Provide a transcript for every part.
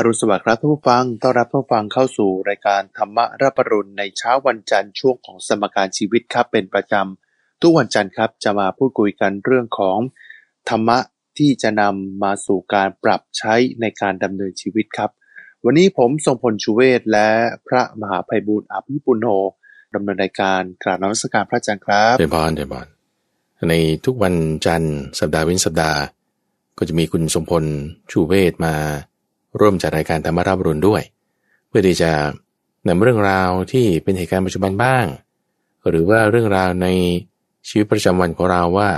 อรุณสวัสดิ์ครับท่านผู้ฟัง ต้อนรับท่านผู้ฟังเข้าสู่รายการธรรมะรับปรุณในเช้าวันจันทร์ช่วงของสมการชีวิตครับเป็นประจำทุกวันจันทร์ครับจะมาพูดคุยกันเรื่องของธรรมะที่จะนำมาสู่การปรับใช้ในการดำเนินชีวิตครับ วันนี้ผมทรงพลชูเวศและพระมหาภัยบูร์อภิปุโนดำเนินรายการกราบนมัสการพระอาจารย์ครับเดบอนเดบอนในทุกวันจันทร์สัปดาห์เว้นสัปดาห์ ก็จะมีคุณสมพลชูเวศมา ร่วมจัดรายการธรรมราบรุนด้วย เพื่อที่จะนำเรื่องราวที่เป็นเหตุการณ์ปัจจุบันบ้าง หรือว่าเรื่องราวในชีวิตประจำวันของเราว่า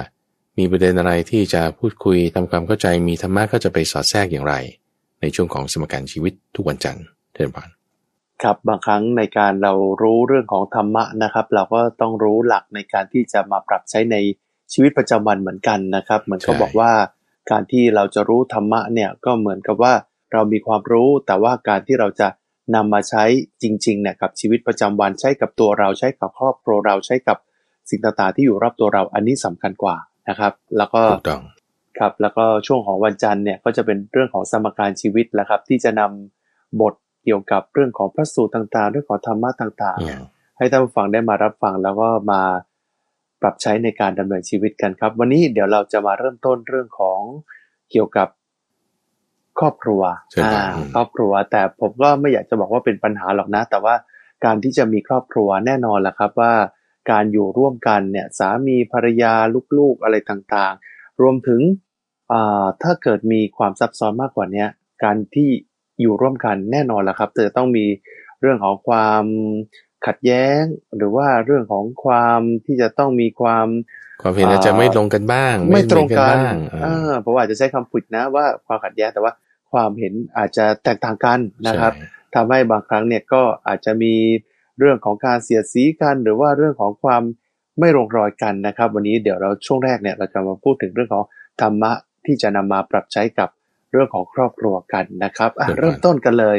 มีประเด็นอะไรที่จะพูดคุยทำความเข้าใจมีธรรมะก็จะไปสอดแทรกอย่างไร ในช่วงของสมการชีวิตทุกวันจันทร์เทินบานครับบางครั้งในการเรารู้เรื่องของธรรมะนะครับ เราก็ต้องรู้หลักในการที่จะมาปรับใช้ในชีวิตประจำวันเหมือนกันนะครับ เหมือนเขาบอกว่าการที่เราจะรู้ธรรมะเนี่ยก็เหมือนกับว่า เรามีความรู้แต่ว่าการที่เราจะนำมาใช้จริงๆเนี่ยกับชีวิตประจำวันใช้กับตัวเราใช้กับครอบครัวเราใช้กับสิ่งต่างๆที่อยู่รอบตัวเราอันนี้สำคัญกว่านะครับ แล้วก็ถูกต้องครับแล้วก็ช่วงของวันจันทร์เนี่ยก็จะเป็นเรื่องของสมการชีวิตแหละครับ ที่จะนำบทเกี่ยวกับเรื่องของพระสูตรต่างๆ เรื่องของธรรมะต่างๆอืเนี่ยมให้ท่านผู้ฟังได้มารับฟังแล้วก็มาปรับใช้ในการดำเนินชีวิตกันครับ วันนี้เดี๋ยวเราจะมาเริ่มต้นเรื่องของเกี่ยวกับ ครอบครัวเชิญครับอ่าอืมครอบครัว แต่ผมก็ไม่อยากจะบอกว่าเป็นปัญหาหรอกนะ แต่ว่าการที่จะมีครอบครัวแน่นอนแหละครับว่า การอยู่ร่วมกันเนี่ยสามีภรรยาลูกๆอะไรต่างๆ รวมถึงอ่าถ้าเกิดมีความซับซ้อนมากกว่าเนี้ยการที่อยู่ร่วมกันแน่นอนแหละครับจะต้องมีเรื่องของความขัดแย้ง หรือว่าเรื่องของความที่จะต้องมีความความเห็นอาจจะไม่ลงกันบ้าง ไม่ตรงกันเหมือบ้างเออเพราะว่าอาจจะใช้คำผิดนะว่าความขัดแย้งแต่ว่า ความเห็นอาจจะแตกต่างกันนะครับใช่ทำให้บางครั้งเนี่ยก็อาจจะมีเรื่องของการเสียดสีกัน หรือว่าเรื่องของความไม่ลงรอยกันนะครับ วันนี้เดี๋ยวเราช่วงแรกเนี่ยเราจะมาพูดถึงเรื่องของธรรมะที่จะนำมาปรับใช้กับเรื่องของครอบครัวกันนะครับอะเริ่มต้นกันเลย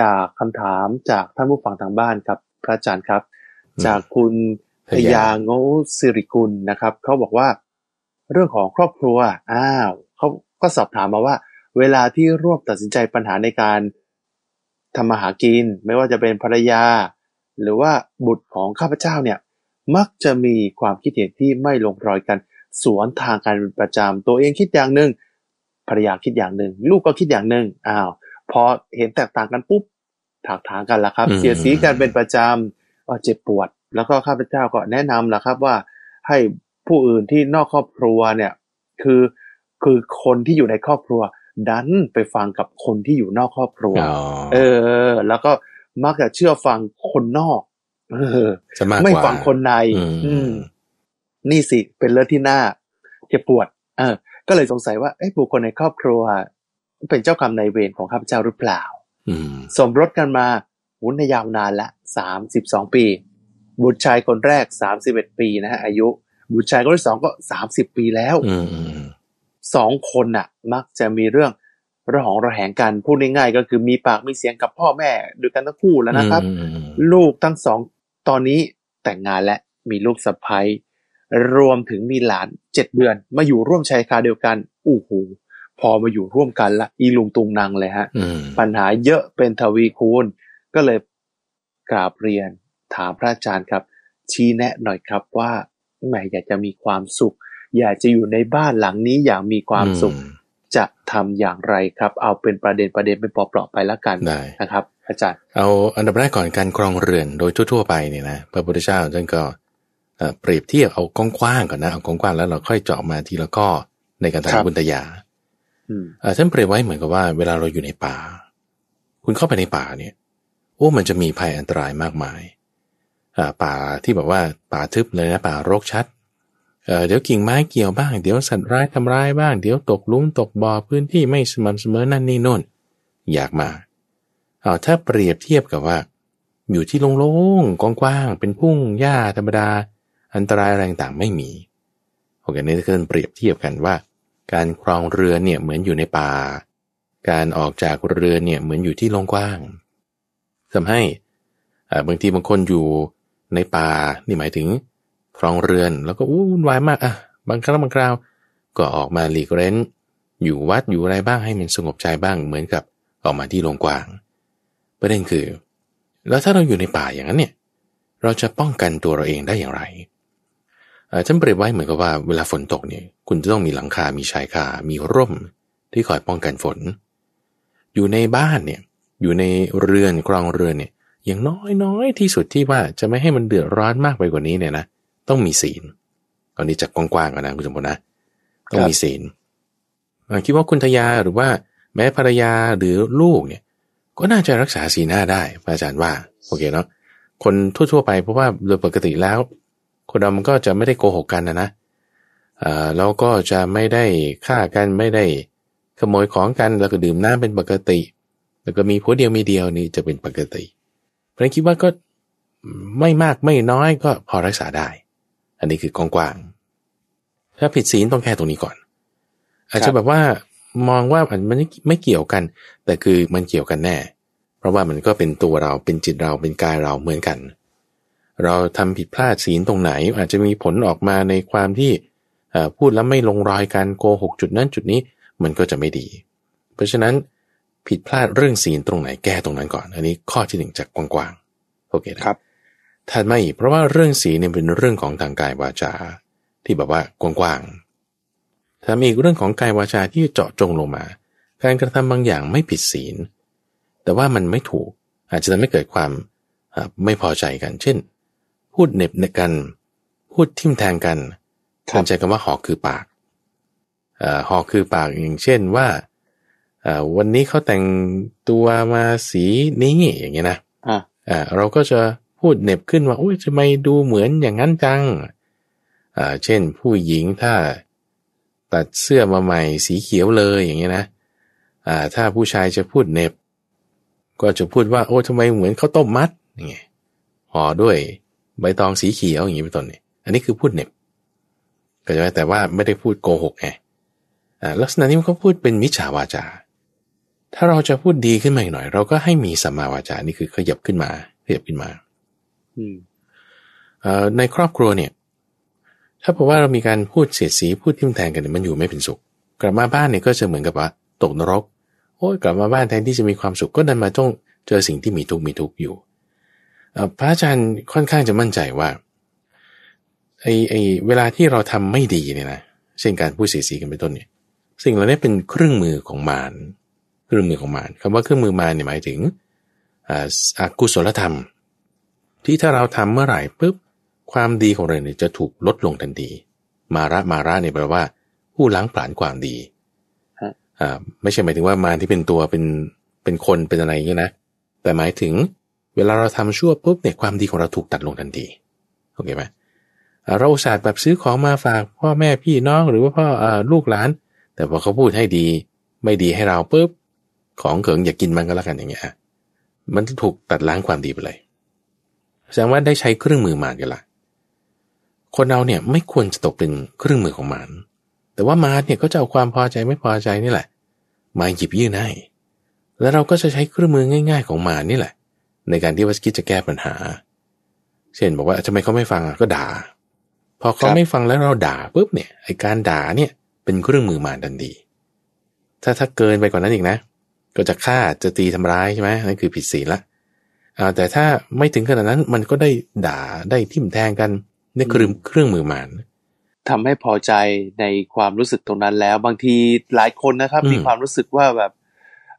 จากคำถามจากท่านผู้ฟังทางบ้านครับพระอาจารย์ครับ จากคุณพยาโงสิริกุลนะครับเขาบอกว่า เรื่องของครอบครัวอ้าวเขาก็สอบถามมาว่า เวลาที่ร่วมตัดสินใจปัญหาในการทำมาหากิน ไม่ว่าจะเป็นภรรยา หรือว่าบุตรของข้าพเจ้าเนี่ยมักจะมีความคิดเห็นที่ไม่ลงรอยกัน สวนทางกันเป็นประจำตัวเองคิดอย่างหนึ่งภรรยาคิดอย่างหนึ่งลูกก็คิดอย่างหนึ่งอ้าวพอเห็นแตกต่างกันปุ๊บถากถางกันละครับอืมเสียดสีกันเป็นประจำก็เจ็บปวด แล้วก็ข้าพเจ้าก็แนะนำละครับว่าให้ผู้อื่นที่นอกครอบครัวเนี่ยคือคือคนที่อยู่ในครอบครัว ดันไปฟังกับคนที่อยู่นอกครอบครัวอ๋อเออ แล้วก็มักจะเชื่อฟังคนนอก เออจะมากกว่าไม่ฟังคนในอืมอืมนี่สิเป็นเรื่องที่น่าเจ็บปวด เออ ก็เลยสงสัยว่าเอ้บุคคลในครอบครัว เป็นเจ้ากรรมนายเวรของข้าพเจ้าหรือเปล่าอืมสมรสกันมาวุ้นในยาวนานละสามสิบสองปี บุตรชายคนแรกสามสิบเอ็ดปีนะฮะอายุ บุตรชายคนที่สองก็สามสิบปีแล้ว อืมอืม สองคนน่ะ มักจะมีเรื่องระหองระแหงกันพูดง่ายๆก็คือมีปากมีเสียงกับพ่อแม่ด้วยกันทั้งคู่แล้วนะครับอืมอืมอืมลูกทั้งสองตอนนี้แต่งงานและมีลูกสะใภ้รวมถึงมีหลานเจ็ดเดือน มาอยู่ร่วมชายคาเดียวกันอู้หูพอมาอยู่ร่วมกันละอีลุงตุงนางเลยฮะอืมปัญหาเยอะเป็นทวีคูณ ก็เลยกราบเรียนถามพระอาจารย์ครับ ชี้แนะหน่อยครับว่าแหมอยากจะมีความสุข อยากจะอยู่ในบ้านหลังนี้อย่างมีความสุขอืมจะทำอย่างไรครับ เอาเป็นประเด็นประเด็นเป็นเปราะๆไปแล้วกันได้นะครับ อาจารย์เอาอันดับแรกก่อนการครองเรือนโดยทั่วๆไปเนี่ยนะพระพุทธเจ้าท่านก็เอ่อเปรียบเทียบเอากว้างๆก่อนนะเอากว้างๆแล้วเราค่อยเจาะมาทีละข้อในการครัทำบบุญตยาอืมเอ่อท่านเปรียบไว้เหมือนกับว่า เวลาเราอยู่ในป่า คุณเข้าไปในป่าเนี่ย โอ้มันจะมีภัยอันตรายมากมายอ่าป่าที่แบบว่าป่าทึบเลยนะป่ารกชัด เดี๋ยวกิ่งไม้เกี่ยวบ้าง เดี๋ยวสัตว์ร้ายทำร้ายบ้าง เดี๋ยวตกลุมตกบ่อพื้นที่ไม่สม่ำเสมอนั่นนี่โน่น อยากมาเอาถ้าเปรียบเทียบกับว่า อยู่ที่โล่งๆกว้างๆเป็นพุ่งหญ้าธรรมดา อันตรายอะไรต่างไม่มีโอเคนี่คือเปรียบเทียบกันว่า การครองเรือเนี่ยเหมือนอยู่ในป่า การออกจากเรือเนี่ยเหมือนอยู่ที่โล่งกว้างทำให้บางทีบางคนอยู่ในป่านี่หมายถึง ครองเรือน แล้วก็อู้วุ่นวายมากอะบางครั้งบางคราว ก็ออกมาหลีกเร้น อยู่วัดอยู่อะไรบ้างให้มันสงบใจบ้างเหมือนกับออกมาที่โลงกว้าง ประเด็นคือ แล้วถ้าเราอยู่ในป่าอย่างนั้นเนี่ย เราจะป้องกันตัวเราเองได้อย่างไรฉันเปรียบไว้เหมือนกับว่าเวลาฝนตกเนี่ย คุณจะต้องมีหลังคา มีชายคา มีร่ม ที่คอยป้องกันฝน อยู่ในบ้านเนี่ย อยู่ในเรือนกรองเรือนเนี่ย อย่างน้อยน้อยที่สุดที่ว่าจะไม่ให้มันเดือดร้อนมากไปกว่านี้เนี่ยนะ ต้องมีศีลตอนนี้จากกว้างๆกันนะคุณสมบูรณ์นะ ต้องมีศีลคิดว่าคุณทยาหรือว่า แม้ภรรยาหรือลูกเนี่ย ก็น่าจะรักษาศีลหน้าได้อาจารย์ว่าโอเคเนาะคนทั่วๆไปเพราะว่าโดยปกติแล้ว คนเรามันก็จะไม่ได้โกหกกันนะนะอ่าแล้วก็จะไม่ได้ฆ่ากันไม่ได้ขโมยของกันแล้วก็ดื่มน้ำเป็นปกติ แล้วก็มีผัวเดียวมีเดียวนี่จะเป็นปกติเพราะนั้นคิดว่าก็ไม่มากไม่น้อยก็พอรักษาได้ อันนี้คือกองกว้าง ถ้าผิดศีลต้องแค่ตรงนี้ก่อน อาจจะแบบว่ามองว่ามันไม่เกี่ยวกัน แต่คือมันเกี่ยวกันแน่ เพราะว่ามันก็เป็นตัวเราเป็นจิตเราเป็นกายเราเหมือนกัน เราทำผิดพลาดศีลตรงไหน อาจจะมีผลออกมาในความที่พูดแล้วไม่ลงรอยกันโกหกจุดนั้นจุดนี้มันก็จะไม่ดี เพราะฉะนั้นผิดพลาดเรื่องศีลตรงไหนแก้ตรงนั้นก่อน อันนี้ข้อที่หนึ่งจากกว้างๆโอเคนะครับ ถัดมาอีกเพราะว่าเรื่องศีลเนี่ยเป็นเรื่องของทางกายวาจา ที่แบบว่ากว้างๆถ้ามีอีกเรื่องของกายวาจาที่เจาะจงลงมา การกระทำบางอย่างไม่ผิดศีล แต่ว่ามันไม่ถูกอาจจะทำให้เกิดความไม่พอใจกัน เช่น พูดเน็บในกัน พูดทิ่มแทงกันเข้าใจกันว่าหอกคือปากหอกคือปากอย่างเช่นว่าวันนี้เขาแต่งตัวมาสีนี้อย่างเงี้ยนะอ่าเราก็จะ พูดเน็บขึ้นว่าโอ้ยทำไมดูเหมือนอย่างนั้นจัง อ่า เช่น ผู้หญิงถ้าตัดเสื้อมาใหม่สีเขียวเลยอย่างเงี้ยนะ อ่า ถ้าผู้ชายจะพูดเน็บ ก็จะพูดว่า โอ้ทำไมเหมือนข้าวต้มมัดอย่างเงี้ยห่อด้วยใบตองสีเขียวอย่างงี้เป็นต้นเนี่ย อันนี้คือพูดเน็บก็จะแต่ว่าไม่ได้พูดโกหกไงลักษณะนี้มันก็พูดเป็นมิจฉาวาจา ถ้าเราจะพูดดีขึ้นมาอีกหน่อย เราก็ให้มีสัมมาวาจา นี่คือขยับขึ้นมาขยับขึ้นมา ในครอบครัวเนี่ย ถ้าบอกว่าเรามีการพูดเสียดสีพูดทิ่มแทงกันมันอยู่ไม่เป็นสุข กลับมาบ้านเนี่ยก็จะเหมือนกับว่าตกนรกโอ้ยกลับมาบ้านแทนที่จะมีความสุขก็ดันมาต้องเจอสิ่งที่มีทุกข์มีทุกข์อยู่พระอาจารย์ค่อนข้างจะมั่นใจว่าไอ้ไอ้เวลาที่เราทำไม่ดีเนี่ยนะเช่นการพูดเสียสีกันเป็นต้นเนี่ยสิ่งเหล่านี้เป็นเครื่องมือของมารเครื่องมือของมารคำว่าเครื่องมือมารเนี่ยหมายถึงอากุศลธรรม ที่ถ้าเราทำเมื่อไหร่ปุ๊บความดีของเราเนี่ยจะถูกลดลงทันที มาระมาระเนี่ยแปลว่า ผู้ล้างผลาญความดีอ่าไม่ใช่หมายถึงว่ามารที่เป็นตัวเป็นเป็นคนเป็นอะไรอย่างนี้นะแต่หมายถึงเวลาเราทำชั่วปุ๊บเนี่ยความดีของเราถูกตัดลงทันทีโอเคไหมเราศาสตร์แบบซื้อของมาฝากพ่อแม่พี่น้องหรือว่าพ่ออลูกหลาน แต่พอเขาพูดให้ดี ไม่ดีให้เราปุ๊บของเขิงอย่ากกินมันก็แล้วกันอย่างเงี้ยมันจะถูกตัดล้างความดีไปเลย แสดงว่าได้ใช้เครื่องมือมารกันละคนเราเนี่ยไม่ควรจะตกเป็นเครื่องมือของมารแต่ว่ามารเนี่ยก็จะเอาความพอใจไม่พอใจนี่แหละ มาหยิบยื่นให้แล้วเราก็จะใช้เครื่องมือง่าย ๆ ของมารนี่แหละ ในการที่ว่าคิดจะแก้ปัญหา เช่นบอกว่าทำไมเขาไม่ฟังก็ด่า พอเขาไม่ฟังแล้วเราด่าปุ๊บเนี่ยไอการด่าเนี่ยเป็นเครื่องมือมารดันดี ถ้าถ้าเกินไปกว่านั้นอีกนะ ก็จะฆ่าจะตีทำร้ายใช่ไหมนั่นคือผิดศีลละ แต่ถ้าไม่ถึงขนาดนั้นมันก็ได้ด่าได้ทิ่มแทงกันนี่คือเครื่องมือมารทำให้พอใจในความรู้สึกตรงนั้นแล้ว บางทีหลายคนนะครับ มีความรู้สึกว่าแบบ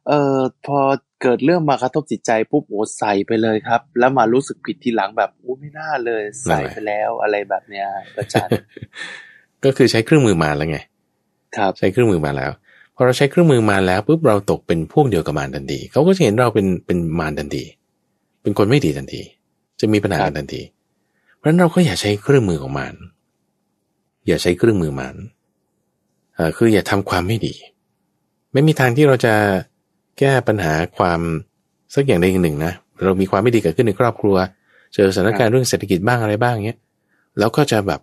เออพอเกิดเรื่องมากระทบจิตใจปุ๊บโอ้ใส่ไปเลยครับ แล้วมารู้สึกผิดทีหลังแบบโอ้ไม่น่าเลย ใส่ไปแล้วอะไรแบบเนี้ยอาจารย์ก็คือใช้เครื่องมือมาแล้วไง ครับใช้เครื่องมือมาแล้วพอเราใช้เครื่องมือมาแล้วปุ๊บเราตกเป็นพวกเดียวกับมารทันทีเขาก็จะเห็นเราเป็นเป็นมารทันที เป็นคนไม่ดีทันที จะมีปัญหาทันที เพราะฉะนั้นเราก็อย่าใช้เครื่องมือของมารอย่าใช้เครื่องมือมารอ่าคืออย่าทำความไม่ดี ไม่มีทางที่เราจะแก้ปัญหาความสักอย่างใดอย่างหนึ่งนะเรามีความไม่ดีเกิดขึ้นในครอบครัว เจอสถานการณ์เรื่องเศรษฐกิจบ้างอะไรบ้างเงี้ยแล้วก็จะแบบ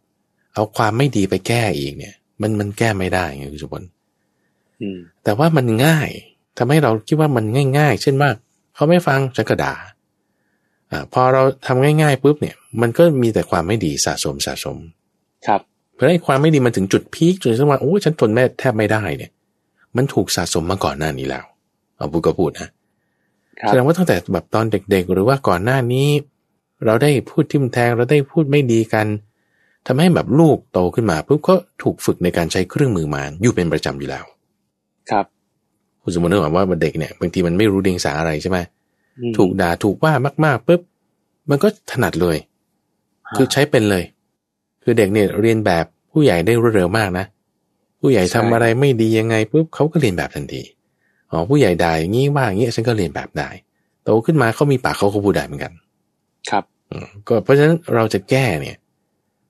เอาความไม่ดีไปแก้อีกเนี่ย มันมันแก้ไม่ได้ไงคุณสุพลแต่ว่ามันง่ายทำให้เราคิดว่ามันง่าย ๆ เช่นว่าเขาไม่ฟังฉันก็ด่า อ่าพอเราทำง่ายๆปุ๊บเนี่ยมันก็มีแต่ความไม่ดีสะสมสะสม ครับ เพราะไอ้ความไม่ดีมันถึงจุดพีคจนที่ว่าโอ้ฉันทนแม่แทบไม่ได้เนี่ย มันถูกสะสมมาก่อนหน้านี้แล้วเอาพูดก็พูดนะครับแสดงว่าตั้งแต่แบบตอนเด็กๆ หรือว่าก่อนหน้านี้ เราได้พูดทิมแทงเราได้พูดไม่ดีกันทำให้แบบลูกโตขึ้นมาปุ๊บก็ถูกฝึกในการใช้เครื่องมือมารอยู่เป็นประจำอยู่แล้ว ครับคุณสมมตินึกว่าเด็กเนี่ยบางทีมันไม่รู้เดียงสาอะไรใช่ไหมอืม ถูกด่าถูกว่ามากๆปุ๊บมันก็ถนัดเลย คือใช้เป็นเลย คือเด็กเนี่ยเรียนแบบผู้ใหญ่ได้รวดเร็วมากนะผู้ใหญ่ทำอะไรไม่ดียังไงปุ๊บเขาก็เรียนแบบทันทีอ๋อผู้ใหญ่ด่าอย่างนี้ว่าอย่างนี้ฉันก็เรียนแบบได้โตขึ้นมาเขามีปากเขาก็พูดได้เหมือนกัน ครับอืมก็เพราะฉะนั้นเราจะแก้เนี่ย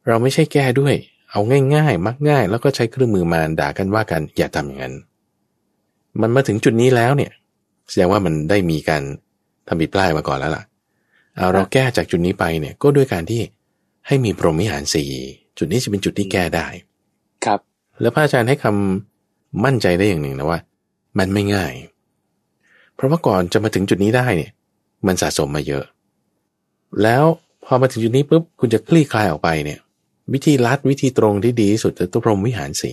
เราไม่ใช่แก้ด้วย เอาง่ายๆ มักง่าย แล้วก็ใช้เครื่องมือมาด่ากันว่ากันอย่าทำอย่างนั้น มันมาถึงจุดนี้แล้วเนี่ย แสดงว่ามันได้มีการ ทำผิดพลาดมาก่อนแล้วล่ะเอาเราแก้จากจุดนี้ไปเนี่ยก็ด้วยการที่ให้มีพรหมวิหารสี่จุดนี้จะเป็นจุดที่แก้ได้ ครับ แล้วพระอาจารย์ให้คำมั่นใจได้อย่างหนึ่งนะว่า มันไม่ง่าย เพราะว่าก่อนจะมาถึงจุดนี้ได้เนี่ย มันสะสมมาเยอะ แล้วพอมาถึงจุดนี้ปุ๊บคุณจะคลี่คลายออกไปเนี่ย วิธีลัดวิธีตรงที่ดีที่สุดคือตัวพรหมวิหารสี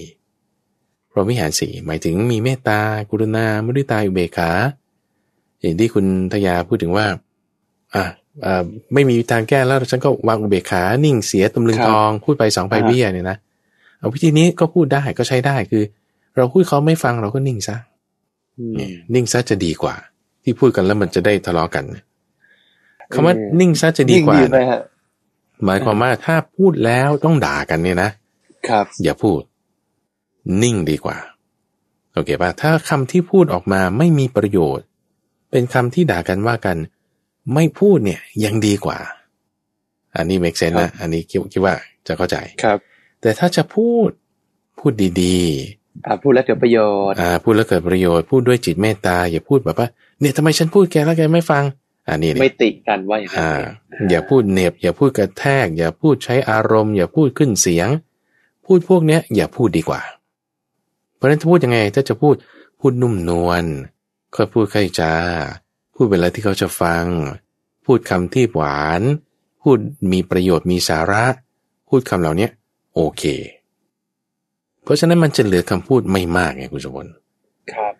พรหมวิหารสีหมายถึงมีเมตตากรุณามุทิตาอุเบกขา อย่างที่คุณทยาพูดถึงว่าอะอ่าไม่มีทางแก้แล้วฉันก็วางอุเบกขา นิ่งเสียตำลึงทอง พูดไปสองไปเบี้ยเนี่ยนะเอาวิธีนี้ก็พูดได้ก็ใช้ได้คือ เราพูดเขาไม่ฟังเราก็นิ่งซะอืมเนี่ยนิ่งซะจะดีกว่า ที่พูดกันแล้วมันจะได้ทะเลาะกันคำว่าเออนิ่งซะจะดีกว่ายิ่งไหมนะฮะหมายความว่าถ้าพูดแล้วต้องด่ากันเนี่ยนะครับ อย่าพูด นิ่งดีกว่า โอเคป่ะถ้าคำที่พูดออกมาไม่มีประโยชน์ เป็นคำที่ด่ากันว่ากัน ไม่พูดเนี่ยยังดีกว่า อันนี้ make sense นะอันนี้คิดคิดว่าจะเข้าใจครับ แต่ถ้าจะพูดพูดดีอ่าพูดแล้วเกิดประโยชน์ๆอ่าพูดแล้วเกิดประโยชน์พูดด้วยจิตเมตตาอย่าพูดแบบว่าเนี่ยทำไมฉันพูดแกแล้วแกไม่ฟังอันนี้ไม่ติกันว่าอย่างนั้นอ่าเองอย่าพูดเหน็บ อย่าพูดกระแทก อย่าพูดใช้อารมณ์ อย่าพูดขึ้นเสียง พูดพวกเนี้ย อย่าพูดดีกว่า เพราะฉะนั้นถ้าพูดยังไงถ้าจะพูดพูดนุ่มนวล ค่อยพูดค่อยจา พูดเวลาที่เขาจะฟัง พูดคำที่หวาน พูดมีประโยชน์มีสาระ พูดคำเหล่าเนี้ยโอเค เพราะฉะนั้นมันจะเหลือคำพูดไม่มากไงคุณสมบัติครับ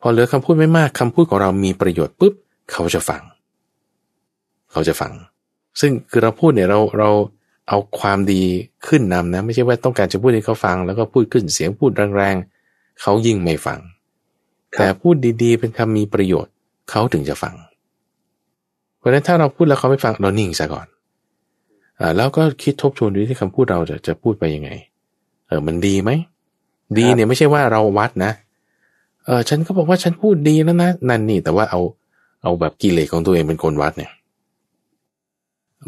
พอเหลือคำพูดไม่มากคำพูดของเรามีประโยชน์ปุ๊บเขาจะฟัง เขาจะฟัง ซึ่งคือเราพูดเนี่ยเราเราเอาความดีขึ้นนำนะ ไม่ใช่ว่าต้องการจะพูดให้เขาฟัง แล้วก็พูดขึ้นเสียงพูดแรงๆเขายิ่งไม่ฟังครับ แต่พูดดีๆ เป็นคำมีประโยชน์เขาถึงจะฟัง เพราะฉะนั้นถ้าเราพูดแล้วเขาไม่ฟังเรานิ่งซะก่อนอ่าแล้วก็คิดทบทวนดูที่คำพูดเราจะจะพูดไปยังไง เออมันดีไหมดีเนี่ยไม่ใช่ว่าเราวัดนะ เออฉันก็บอกว่าฉันพูดดีแล้วนะนั่นนี่ แต่ว่าเอาเอาแบบกิเลสของตัวเองเป็นคนวัดเนี่ย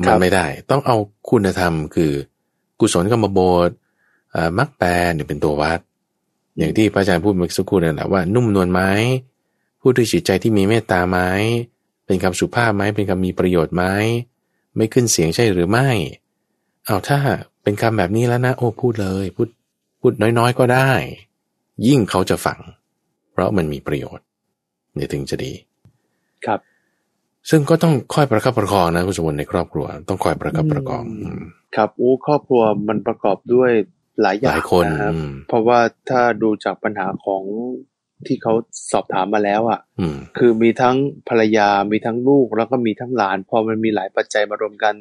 ครัมันบไม่ได้ ต้องเอาคุณธรรมคือ กุศลกรรมบทอ่ามรรคแปรเนี่ยเป็นตัววัด อย่างที่พระอาจารย์พูดเมื่อสักครู่นั่นแหละว่านุ่มนวลไหมพูดด้วยจิตใจที่มีเมตตาไหมเป็นคำสุภาพไหมเป็นคำมีประโยชน์ไหมไม่ขึ้นเสียงใช่หรือไม่เอาถ้าเป็นคำแบบนี้แล้วนะ โอ้พูดเลย พูดพูดน้อยๆก็ได้ ยิ่งเขาจะฟัง เพราะมันมีประโยชน์เนี่ยถึงจะดี ครับ ซึ่งก็ต้องคอยประคับประคองนะคุณสมบัติในครอบครัว ต้องคอยประคับประคองอืมอืมครับอู้ครอบครัวมันประกอบด้วย หลายอหย่างลายคนนะครับอืมเพราะว่าถ้าดูจากปัญหาของที่เขาสอบถามมาแล้วอะอืมคือมีทั้งภรรยามีทั้งลูกแล้วก็มีทั้งหลาน พอมันมีหลายปัจจัยมารวมกัน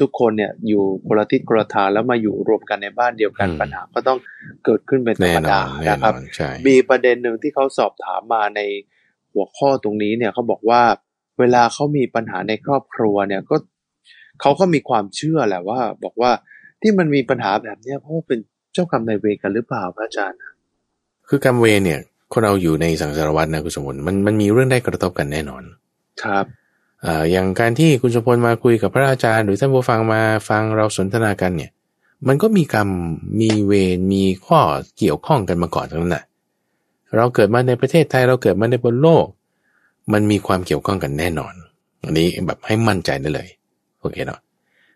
ทุกคนเนี่ยอยู่คนละทิศคนละทางแล้วมาอยู่รวมกันในบ้านเดียวกันอืมปัญหาก็ต้องเกิดขึ้นเป็นธรแน่รมนอดานแน่นะนครัอบนใช่มีประเด็นหนึ่งที่เขาสอบถามมาในหัวข้อตรงนี้เนี่ยเขาบอกว่า เวลาเขามีปัญหาในครอบครัวเนี่ยก็เขาก็มีความเชื่อแหละว่า บอกว่าที่มันมีปัญหาแบบเนี้ยเพราะว่าเป็นเจ้ากรรมนายเวรกันหรือเปล่าพระอาจารย์ คือกรรมเวรเนี่ยคนเราอยู่ในสังสารวัฏนะคุณสมบัติมันมันมีเรื่องได้กระทบกันแน่นอน ครับอ่าอย่างการที่คุณสมพลมาคุยกับพระอาจารย์ หรือท่านผู้ฟังมาฟังเราสนทนากันเนี่ย มันก็มีกรรมมีเวรมีข้อเกี่ยวข้องกันมาก่อนทั้งนั้นแหละเราเกิดมาในประเทศไทยเราเกิดมาในบนโลก มันมีความเกี่ยวข้องกันแน่นอน อันนี้แบบให้มั่นใจได้เลยโอเคเนาะ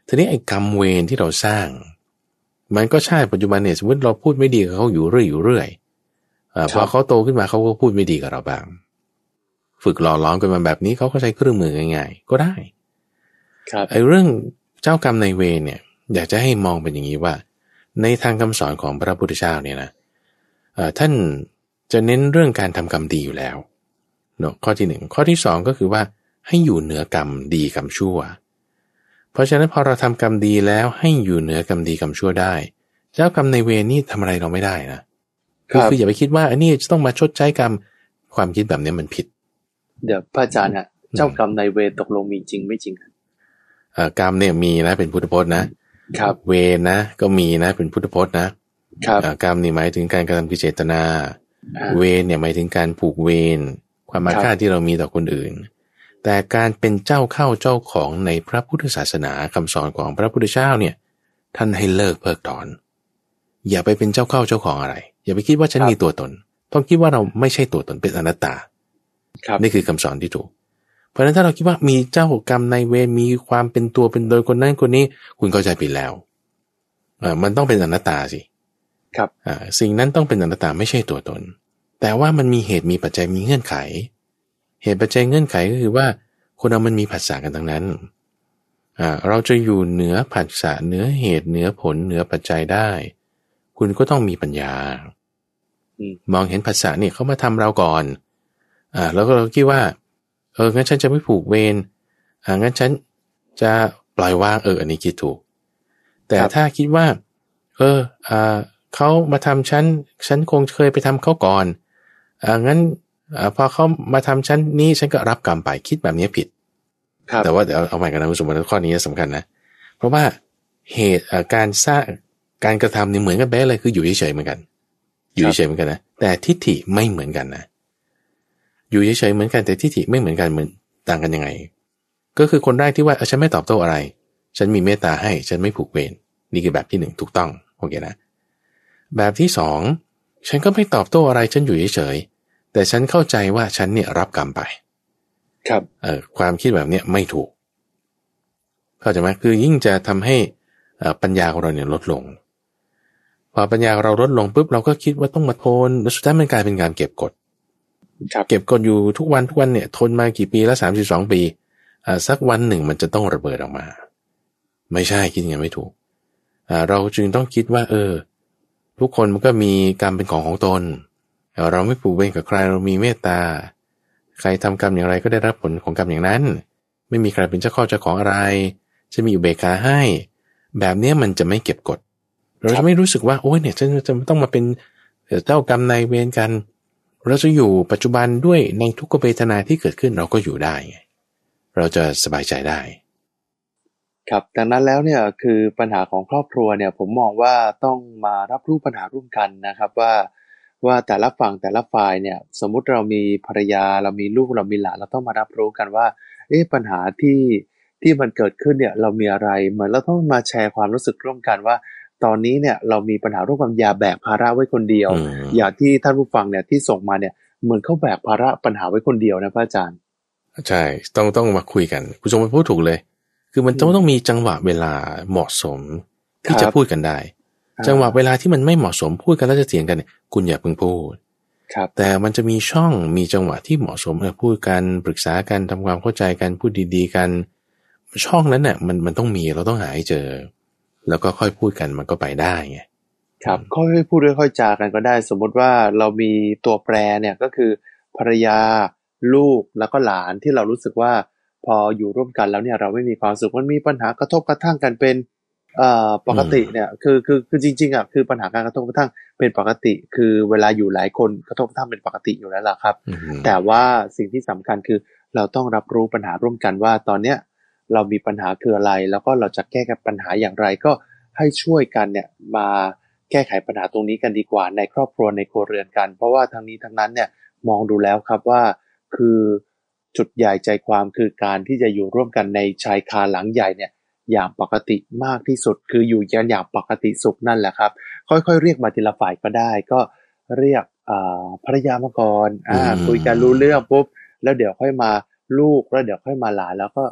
ทีนี้ไอ้กรรมเวรที่เราสร้าง มันก็ใช่ปัจจุบันเนี่ยสมมติเราพูดไม่ดีกับเขาอยู่เรื่อยอยู่เรื่อยอ่าพครัอบเขาโตขึ้นมาเขาก็พูดไม่ดีกับเราบ้าง ฝึกหล่อล้อมกันมาแบบนี้เขาก็ใช้เครื่องมือง่ายๆก็ได้ครับไอ้เรื่องเจ้ากรรมในายเวรเนี่ย อยากจะให้มองเป็นอย่างนี้ว่า ในทางคำสอนของพระพุทธเจ้าเนี่ยนะเอ่อท่านจะเน้นเรื่องการทำกรรมดีอยู่แล้วเนาะข้อที่หนึ่งข้อที่สองก็คือว่าให้อยู่เหนือกรรมดีกรรมชั่ว เพราะฉะนั้นพอเราทำกรรมดีแล้วให้อยู่เหนือกรรมดีกรรมชั่วได้ เจ้ากรรมในเวรนี่ทำอะไรเราไม่ได้นะคือคืออย่าไปคิดว่าอันนี้จะต้องมาชดใช้กรรมความคิดแบบนี้มันผิด เดี๋ยวพระอาจารย์ฮะเจ้ากรรมในเวรตกลงมีจริงไม่จริงเอ่อกรรมเนี่ยมีนะเป็นพุทธพจน์นะครับเวรนะ ก็มีนะ เป็นพุทธพจน์นะครับเอ่อกรรมนี่หมายถึงการกระทำกิจเจตนาอ่าเวรเนี่ยหมายถึงการผูกเวรความมาครับฆาตที่เรามีต่อคนอื่น แต่การเป็นเจ้าเข้าเจ้าของในพระพุทธศาสนาคำสอนของพระพุทธเจ้าเนี่ยท่านให้เลิกเพิกถอน อย่าไปเป็นเจ้าเข้าเจ้าของอะไร อย่าไปคิดว่าฉันครับมีตัวตน ต้องคิดว่าเราไม่ใช่ตัวตนเป็นอนัตตาครับนี่คือคำสอนที่ถูก เพราะฉะนั้นถ้าเราคิดว่ามีเจ้ากรรมในายเวรมีความเป็นตัวเป็นโดยคนนั้นคนนี้ คุณเข้าใจผิดแล้วเออมันต้องเป็นอนัตตาสิครับอ่าสิ่งนั้นต้องเป็นอนัตตาไม่ใช่ตัวตน แต่ว่ามันมีเหตุมีปัจจัยมีเงื่อนไข เหตุปัจจัยเงื่อนไขก็คือว่า คนเรามันมีผัสสะกันทั้งนั้นอ่าเราจะอยู่เหนือผัสสะเหนือเหตุเหนือผลเหนือปัจจัยได้ คุณก็ต้องมีปัญญาอืมมองเห็นผัสสะเนี่ยเขามาทำเราก่อนอ่าแล้วก็เราคิดว่า เอองั้นฉันจะไม่ผูกเวรอ่างั้นฉันจะปล่อยวางเอออันนี้คิดถูก แต่ครับถ้าคิดว่า เอออ่าเขามาทำฉันฉันคงเคยไปทำเขาก่อนอ่างั้นอ่า พอเขามาทำฉันนี้ฉันก็รับกรรมไปคิดแบบนี้ผิดครับแต่ว่าเดี๋ยวเอาใหม่กันนะคุณสมบัติข้อนี้สำคัญนะ เพราะว่าเหตุอ่าการสร้างการกระทำเนี่ยเหมือนกันเป๊ะเลยคืออยู่เฉยๆเหมือนกัน อยู่เฉยๆเหมือนกันนะแต่ทิฏฐิไม่เหมือนกันนะ อยู่เฉยๆเหมือนกันแต่ทิฏฐิไม่เหมือนกันเหมือนต่างกันยังไง ก็คือคนแรกที่ว่าเออฉันไม่ตอบโต้อะไร ฉันมีเมตตาให้ฉันไม่ผูกเวรนี่คือแบบที่หนึ่งถูกต้องโอเคนะ แบบที่สองฉันก็ไม่ตอบโต้อะไรฉันอยู่เฉยๆ แต่ฉันเข้าใจว่าฉันเนี่ยรับกรรมไป ครับเออความคิดแบบเนี้ยไม่ถูก เข้าใจไหมคือยิ่งจะทำให้เอ่อปัญญาของเราเนี่ยลดลง พอปัญญาเราลดลงปุ๊บเราก็คิดว่าต้องมาทนแล้วสุดท้ายมันกลายเป็นการเก็บกดครับเก็บกดอยู่ทุกวันทุกวันเนี่ยทนมากี่ปีแล้วสามสิบสองปีอ่าสักวันหนึ่งมันจะต้องระเบิดออกมา ไม่ใช่คิดอย่างนั้นไม่ถูกอ่าเราจึงต้องคิดว่า เออ ทุกคนมันก็มีกรรมเป็นของของตน เราไม่ผูกเวรกับใครเรามีเมตตา ใครทำกรรมอย่างไรก็ได้รับผลของกรรมอย่างนั้น ไม่มีใครเป็นเจ้าข้อเจ้าของอะไร จะมีอุเบกขาให้ แบบเนี้ยมันจะไม่เก็บกด เราจะไม่รู้สึกว่าโอ้ยเนี่ยฉันจะต้องมาเป็นเจ้ากรรมนายเวรกัน เราจะอยู่ปัจจุบันด้วยในทุกขเวทนาที่เกิดขึ้นเราก็อยู่ได้ไงเราจะสบายใจได้ ครับดังนั้นแล้วเนี่ยคือปัญหาของครอบครัวเนี่ยผมมองว่าต้องมารับรู้ปัญหาร่วมกันนะครับว่า ว่าแต่ละฝั่งแต่ละฝ่ายเนี่ย สมมุติเรามีภรรยาเรามีลูกเรามีหลานเราต้องมารับรู้กันว่า เอ๊ะปัญหาที่ที่มันเกิดขึ้นเนี่ยเรามีอะไรเหมือนเราต้องมาแชร์ความรู้สึกร่วมกันว่า ตอนนี้เนี่ยเรามีปัญหาร่วมกันอย่าแบกภาระไว้คนเดียวอืมอย่างที่ท่านผู้ฟังเนี่ยที่ส่งมาเนี่ยเหมือนเขาแบกภาระปัญหาไว้คนเดียวนะพระอาจารย์ ใช่ต้องต้องมาคุยกันคุณชมพูดถูกเลย คือมันต้องต้องมีจังหวะเวลาเหมาะสมที่ครับจะพูดกันได้ จังหวะเวลาที่มันไม่เหมาะสมพูดกันแล้วจะเถียงกันเนี่ยคุณอย่าเพิ่งพูดครับแต่มันจะมีช่องมีจังหวะที่เหมาะสมเออพูดกันปรึกษากันทำความเข้าใจกันพูดดีๆกัน ช่องนั้นเนี่ยมันมันต้องมีเราต้องหาให้เจอ แล้วก็ค่อยพูดกันมันก็ไปได้ไงครับค่อยๆพูดค่อยๆจากันก็ได้ สมมติว่าเรามีตัวแปรเนี่ยก็คือภรรยาลูกแล้วก็หลานที่เรารู้สึกว่าพออยู่ร่วมกันแล้วเนี่ยเราไม่มีความสุขมันมีปัญหากระทบกระทั่งกันเป็นเอ่อ ปกติเนี่ยคือคือคือจริงๆอะคือปัญหาการกระทบกระทั่งเป็นปกติ คือเวลาอยู่หลายคนกระทบกระทั่งเป็นปกติอยู่แล้วล่ะครับอืมแต่ว่าสิ่งที่สำคัญคือเราต้องรับรู้ปัญหาร่วมกันว่าตอนเนี้ยเรามีปัญหาคืออะไร แล้วก็เราจะแก้กับปัญหาอย่างไรก็ให้ช่วยกันเนี่ยมาแก้ไขปัญหาตรงนี้กันดีกว่า ในครอบครัวในครัวเรือนกัน เพราะว่าทั้งนี้ทั้งนั้นเนี่ยมองดูแล้วครับว่าคือจุดใหญ่ใจความคือการที่จะอยู่ร่วมกันในชายคาหลังใหญ่เนี่ย อย่างปกติมากที่สุด คืออยู่กันอย่างปกติสุขนั่นแหละครับ ค่อยๆ เรียกมาทีละฝ่ายก็ได้ ก็เรียกอ่าภรรยามาก่อนอ่าอืมคุยกันรู้เรื่องปุ๊บแล้วเดี๋ยวค่อยมาลูกแล้วเดี๋ยวค่อยมาหลานแล้วก็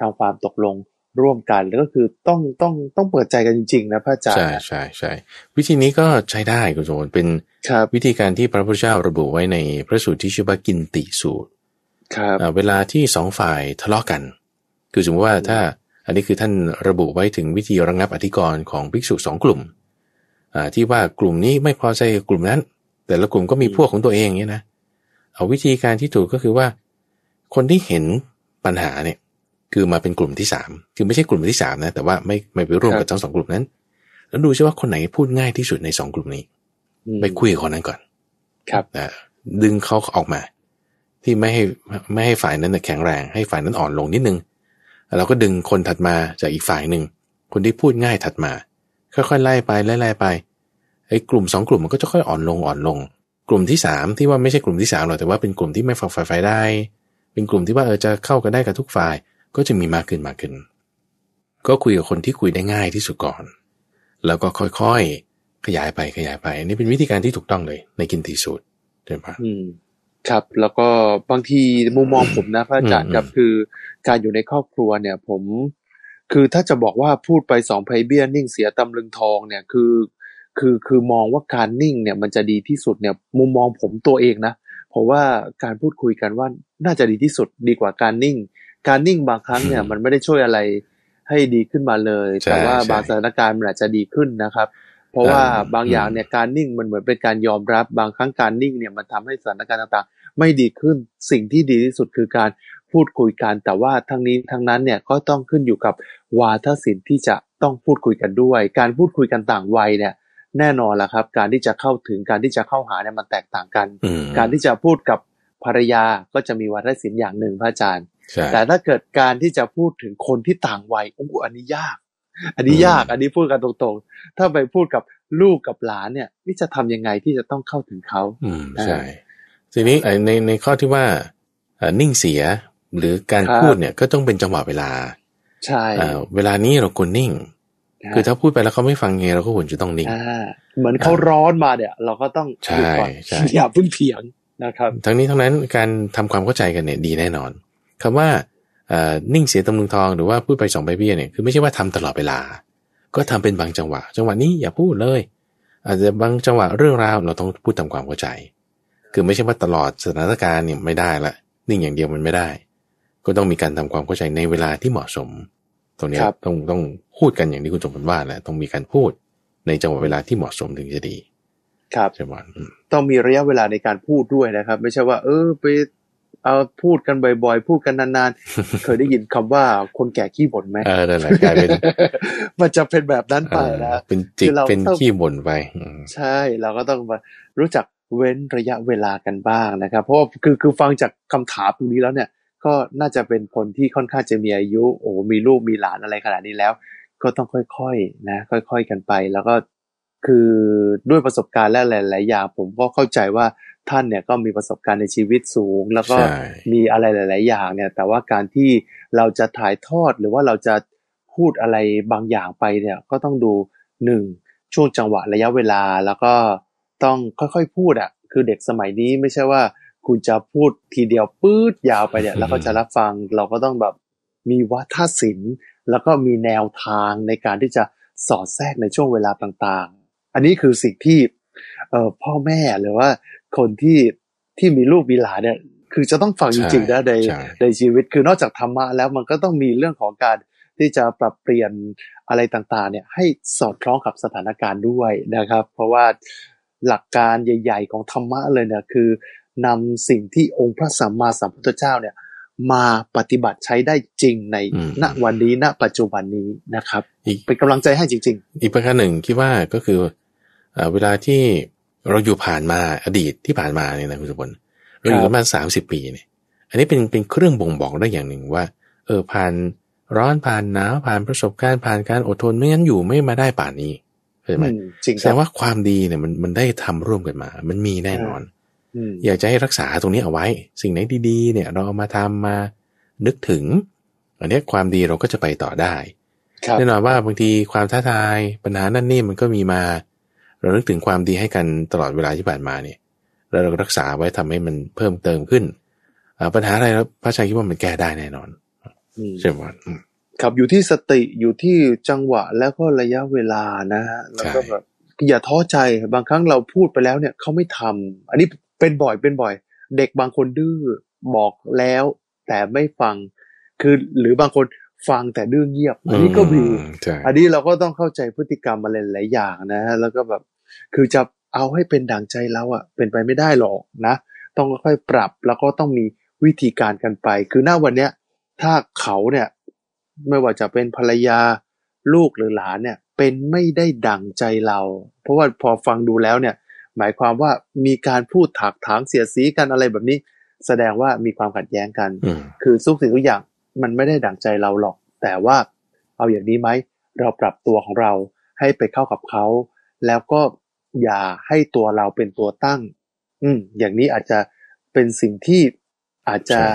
ทำความตกลงร่วมกันแล้วก็คือต้องต้องต้องเปิดใจกันจริงๆนะพระอาจารใช่ย์ใช่ใช่วิธีนี้ก็ใช้ได้คุณโจนเป็นครับวิธีการที่พระพุทธเจ้าระบุไว้ในพระสูตรที่ชื่อว่ากินติสูตรครับอ่าเวลาที่สองฝ่ายทะเลาะกัน คือสมมติว่าถ้า อันนี้คือท่านระบุไว้ถึงวิธีระงับอธิกรณ์ของภิกษุสองกลุ่มอ่าที่ว่ากลุ่มนี้ไม่พอใจกับกลุ่มนั้น แต่ละกลุ่มก็มีพวกของตัวเองอย่างนี้นะเอาวิธีการที่ถูกก็คือว่า คนที่เห็นปัญหาเนี่ยคือมาเป็นกลุ่มที่สามคือไม่ใช่กลุ่มที่สามนะแต่ว่าไม่ไม่ไปร่วมครับกับทั้งสองกลุ่มนั้น แล้วดูใช่ว่าคนไหนพูดง่ายที่สุดในสองกลุ่มนี้อืมไปคุยกับคนนั้นก่อน ครับอ่าดึงเขาออกมา ที่ไม่ให้ไม่ให้ฝ่ายนั้นนะแข็งแรง ให้ฝ่ายนั้นอ่อนลงนิดนึงแล้ว เราก็ดึงคนถัดมาจากอีกฝ่ายหนึ่ง คนที่พูดง่ายถัดมา ค่อยๆไล่ไปไล่ๆไปไอ้กลุ่มสองกลุ่มมันก็จะค่อยอ่อนลงอ่อนลง กลุ่มที่สามที่ว่าไม่ใช่กลุ่มที่สามหรอกแต่ว่าเป็นกลุ่มที่ไม่ฝักฝ่ฝ่ายได้ เป็นกลุ่มที่ว่าเออจะเข้ากันได้กับทุกฝ่ายก็จะมีมากขึ้นมากขึ้น ก็คุยกับคนที่คุยได้ง่ายที่สุดก่อน แล้วก็ค่อยๆขยายไปขยายไปอันนี้เป็นวิธีการที่ถูกต้องเลย ในกินตีสูตรใช่ปะอืม ครับ แล้วก็บางทีมุมมองผมนะพระอาจารย์อืมครับคือการอยู่ในครอบครัวเนี่ย ผม คือถ้าจะบอกว่าพูดไปสองไพเบี้ยนิ่งเสียตำลึงทองเนี่ยคือคือคือมองว่าการนิ่งเนี่ยมันจะดีที่สุดเนี่ยมุมมองผมตัวเองนะเพราะว่าการพูดคุยกันว่าน่าจะดีที่สุดดีกว่าการนิ่ง การนิ่งบางครั้งเนี่ยมันไม่ได้ช่วยอะไรให้ดีขึ้นมาเลยใช่แต่ว่าใช่บางสถานการณ์มันอาจจะดีขึ้นนะครับ เพราะว่าอ่าบางอย่างอืมเนี่ยการนิ่งมันเหมือนเป็นการยอมรับ บางครั้งการนิ่งเนี่ยมันทำให้สถานการณ์ต่างๆ ไม่ดีขึ้นสิ่งที่ดีที่สุดคือการพูดคุยกันแต่ว่าทั้งนี้ทั้งนั้นเนี่ยก็ต้องขึ้นอยู่กับวาทศิลป์ที่จะต้องพูดคุยกันด้วย การพูดคุยกันต่างวัยเนี่ยแน่นอนละครับ การที่จะเข้าถึงการที่จะเข้าหาเนี่ยมันแตกต่างกันอืมการที่จะพูดกับภรรยาก็จะมีวาทศิลป์อย่างหนึ่งพระอาจารย์ใช่แต่ถ้าเกิดการที่จะพูดถึงคนที่ต่างวัยโอ้โหอันนี้ยาก อันนี้อืมยาก อันนี้พูดกันตรงๆ ถ้าไปพูดกับลูกกับหลานเนี่ยนี่จะทำยังไงที่จะต้องเข้าถึงเขาอืมใช่ทีนี้ไอ้ในในข้อที่ว่าเอ่อนิ่งเสียหรือการครับพูดเนี่ยก็ต้องเป็นจังหวะเวลา ใช่เอ่อเวลานี้เราควรนิ่งนะคือถ้าพูดไปแล้วเขาไม่ฟังไงเราก็ควรจะต้องนิ่งอ่าเหมือนเขาร้อนมาเนี่ย เราก็ต้องใช่หยุดก่อนใช่อย่าเพิ่งเถียงนะครับ ทั้งนี้ทั้งนั้นการทำความเข้าใจกันเนี่ยดีแน่นอนคำว่าเอ่อ นิ่งเสียตำลึงทองหรือว่าพูดไปสองใบเบี้ยเนี่ยคือไม่ใช่ว่าทำตลอดเวลา ก็ทำเป็นบางจังหวะ จังหวะนี้อย่าพูดเลย อาจจะบางจังหวะเรื่องราวเราต้องพูดตามความเข้าใจ คือไม่ใช่ว่าตลอดสถานการณ์เนี่ยไม่ได้ละนิ่งอย่างเดียวมันไม่ได้ ก็ต้องมีการทำความเข้าใจในเวลาที่เหมาะสม ตรงเนี้ยครับต้องต้องพูดกันอย่างที่คุณสมบัติว่าแหละต้องมีการพูดในจังหวะเวลาที่เหมาะสมถึงจะดี ครับใช่ไหมอืมต้องมีระยะเวลาในการพูดด้วยนะครับ ไม่ใช่ว่า เออไป เอาพูดกันบ่อยๆ พูดกันนานๆ เคยได้ยินคำว่าคนแก่ขี้บ่นไหมเออนั่นแหละกลายเป็น มันจะเป็นแบบนั้นไปเออนะเป็นจิกคือเราเป็นต้องขี้บ่นไปอืมใช่เราก็ต้องมารู้จักเว้นระยะเวลากันบ้างนะครับ เพราะว่าคือคือฟังจากคำถามตรงนี้แล้วเนี่ย ก็น่าจะเป็นคนที่ค่อนข้างจะมีอายุ โอ้มีลูกมีหลานอะไรขนาดนี้แล้ว ก็ต้องค่อยๆนะ ค่อย ๆกันไป แล้วก็คือด้วยประสบการณ์และหลายๆอย่างผมก็เข้าใจว่า ท่านเนี่ยก็มีประสบการณ์ในชีวิตสูง แล้วก็ใช่มีอะไรหลาย ๆ อย่างเนี่ย แต่ว่าการที่เราจะถ่ายทอดหรือว่าเราจะพูดอะไรบางอย่างไปเนี่ยก็ต้องดูหนึ่งช่วงจังหวะระยะเวลาแล้วก็ต้องค่อยๆพูดอะคือเด็กสมัยนี้ไม่ใช่ว่าคุณจะพูดทีเดียวปื๊ดยาวไปเนี่ย แล้วก็จะรับฟังเราก็ต้องแบบมีวัฒนศิลป์ แล้วก็มีแนวทางในการที่จะสอดแทรกในช่วงเวลาต่างๆ อันนี้คือสิ่งที่เอ่อพ่อแม่หรือว่า คนที่ที่มีลูกมีหลานเนี่ย คือจะต้องฟังจริงๆนะในใช่ในชีวิตคือนอกจากธรรมะแล้วมันก็ต้องมีเรื่องของการที่จะปรับเปลี่ยนอะไรต่างๆ เนี่ย ให้สอดคล้องกับสถานการณ์ด้วยนะครับ เพราะว่าหลักการใหญ่ ๆ ของธรรมะเลยเนี่ยคือนำสิ่งที่องค์พระสัมมาสัมพุทธเจ้าเนี่ย มาปฏิบัติใช้ได้จริงในอืมณวันนี้ณปัจจุบันนี้นะครับ อีกเป็นกำลังใจให้จริงอีกประการหนึ่งคิดว่าก็คือเอ่อเวลาที่ เราอยู่ผ่านมาอดีตที่ผ่านมาเนี่ยนะคุณสมบัติเราอยู่กันมาสามสิบปีเนี่ย อันนี้เป็นเป็นเครื่องบ่งบอกได้อย่างหนึ่งว่า เออผ่านร้อนผ่านหนาวผ่านประสบการณ์ผ่านการอดทนไม่งั้นอยู่ไม่มาได้ป่านนี้เข้าใจๆไหมอืมจริงแสคดรับงว่าความดีเนี่ยมันมันได้ทำร่วมกันมา มันมีแน่นอนอืมอยากจะให้รักษาตรงนี้เอาไว้ สิ่งไหนดีๆ เนี่ยเราเอามาทำมานึกถึง อันเนี้ยความดีเราก็จะไปต่อได้ครับแน่นอนว่าบางทีความท้าทายปัญหานั่นนี่มันก็มีมา เรานึกถึงความดีให้กันตลอดเวลาที่ผ่านมาเนี่ยแล้วเราก็รักษาไว้ทำให้มันเพิ่มเติมขึ้นอ่าปัญหาอะไรแล้วพระอาจารย์คิดว่ามันแก้ได้แน่นอนอืมใช่ไหมอืมครับอยู่ที่สติอยู่ที่จังหวะแล้วก็ระยะเวลานะฮะแล้วก็ใช่แบบอย่าท้อใจบางครั้งเราพูดไปแล้วเนี่ยเขาไม่ทำอันนี้เป็นบ่อยเป็นบ่อย เด็กบางคนดื้อบอกแล้ว แต่ไม่ฟัง คือหรือบางคน ฟังแต่ดื้อเงียบ อันนี้ก็มีอืใช่อันนี้เราก็ต้องเข้าใจพฤติกรรมอะไรหลายอย่างนะฮะแล้วก็แบบคือจะเอาให้เป็นดั่งใจเราอะเป็นไปไม่ได้หรอกนะ ต้องค่อยๆปรับแล้วก็ต้องมีวิธีการกันไป คือหน้าวันเนี้ยถ้าเขาเนี่ย ไม่ว่าจะเป็นภรรยาลูกหรือหลานเนี่ย เป็นไม่ได้ดั่งใจเรา เพราะว่าพอฟังดูแล้วเนี่ย หมายความว่ามีการพูดถักถางเสียดสีกันอะไรแบบนี้ แสดงว่ามีความขัดแย้งกันอืมคือทุกสิ่งทุกอย่าง มันไม่ได้ดั่งใจเราหรอก แต่ว่าเอาอย่างนี้ไหม เราปรับตัวของเราให้ไปเข้ากับเขา แล้วก็อย่าให้ตัวเราเป็นตัวตั้ง อืม อย่างนี้อาจจะเป็นสิ่งที่อาจจะใช่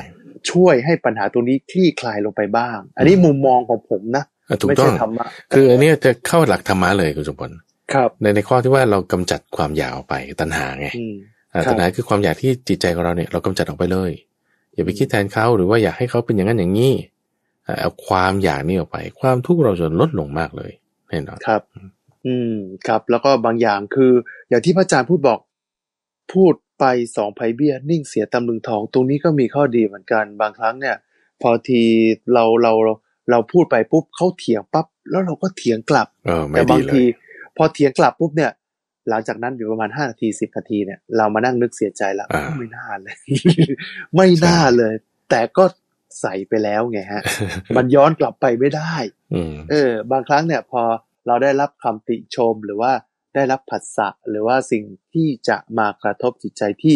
ช่วยให้ปัญหาตรงนี้คลี่คลายลงไปบ้าง อันนี้มุมมองของผมนะอะถูกไม่ต้อใช่งธรรมะคืออันเนี้ยจะเข้าหลักธรรมะเลยคุณสมบัติครับ ในในข้อที่ว่าเรากำจัดความอยากออกไปตัณหาไงอืมอ่าครับตัณหาคือความอยากที่จิตใจของเราเนี่ยเรากำจัดออกไปเลย อย่าไปคิดแทนเขาหรือว่าอยากให้เขาเป็นอย่างนั้นอย่างนี้อ่าเอาความอยากนี่ออกไป ความทุกข์เราจะลดลงมากเลยแน่นอนครับ อืมครับ แล้วก็บางอย่างคือ อย่างที่พระอาจารย์พูดบอก พูดไปสองไผ่เบี้ยนิ่งเสียตำลึงทอง ตรงนี้ก็มีข้อดีเหมือนกันบางครั้งเนี่ย พอทีเราเราเราเราพูดไปปุ๊บเขาเถียงปั๊บแล้วเราก็เถียงกลับเออไม่แต่ดีบางเลทียพอเถียงกลับปุ๊บเนี่ย หลังจากนั้นอยู่ประมาณห้านาทีสิบนาทีเนี่ยเรามานั่งนึกเสียใจแล้วอ่าไม่น่าเลย ไม่น่าเลย แต่ก็ใส่ไปแล้วไงฮะ มันย้อนกลับไปไม่ได้อืมเออ บางครั้งเนี่ย พอเราได้รับคำติชมหรือว่าได้รับผัสสะหรือว่าสิ่งที่จะมากระทบจิตใจที่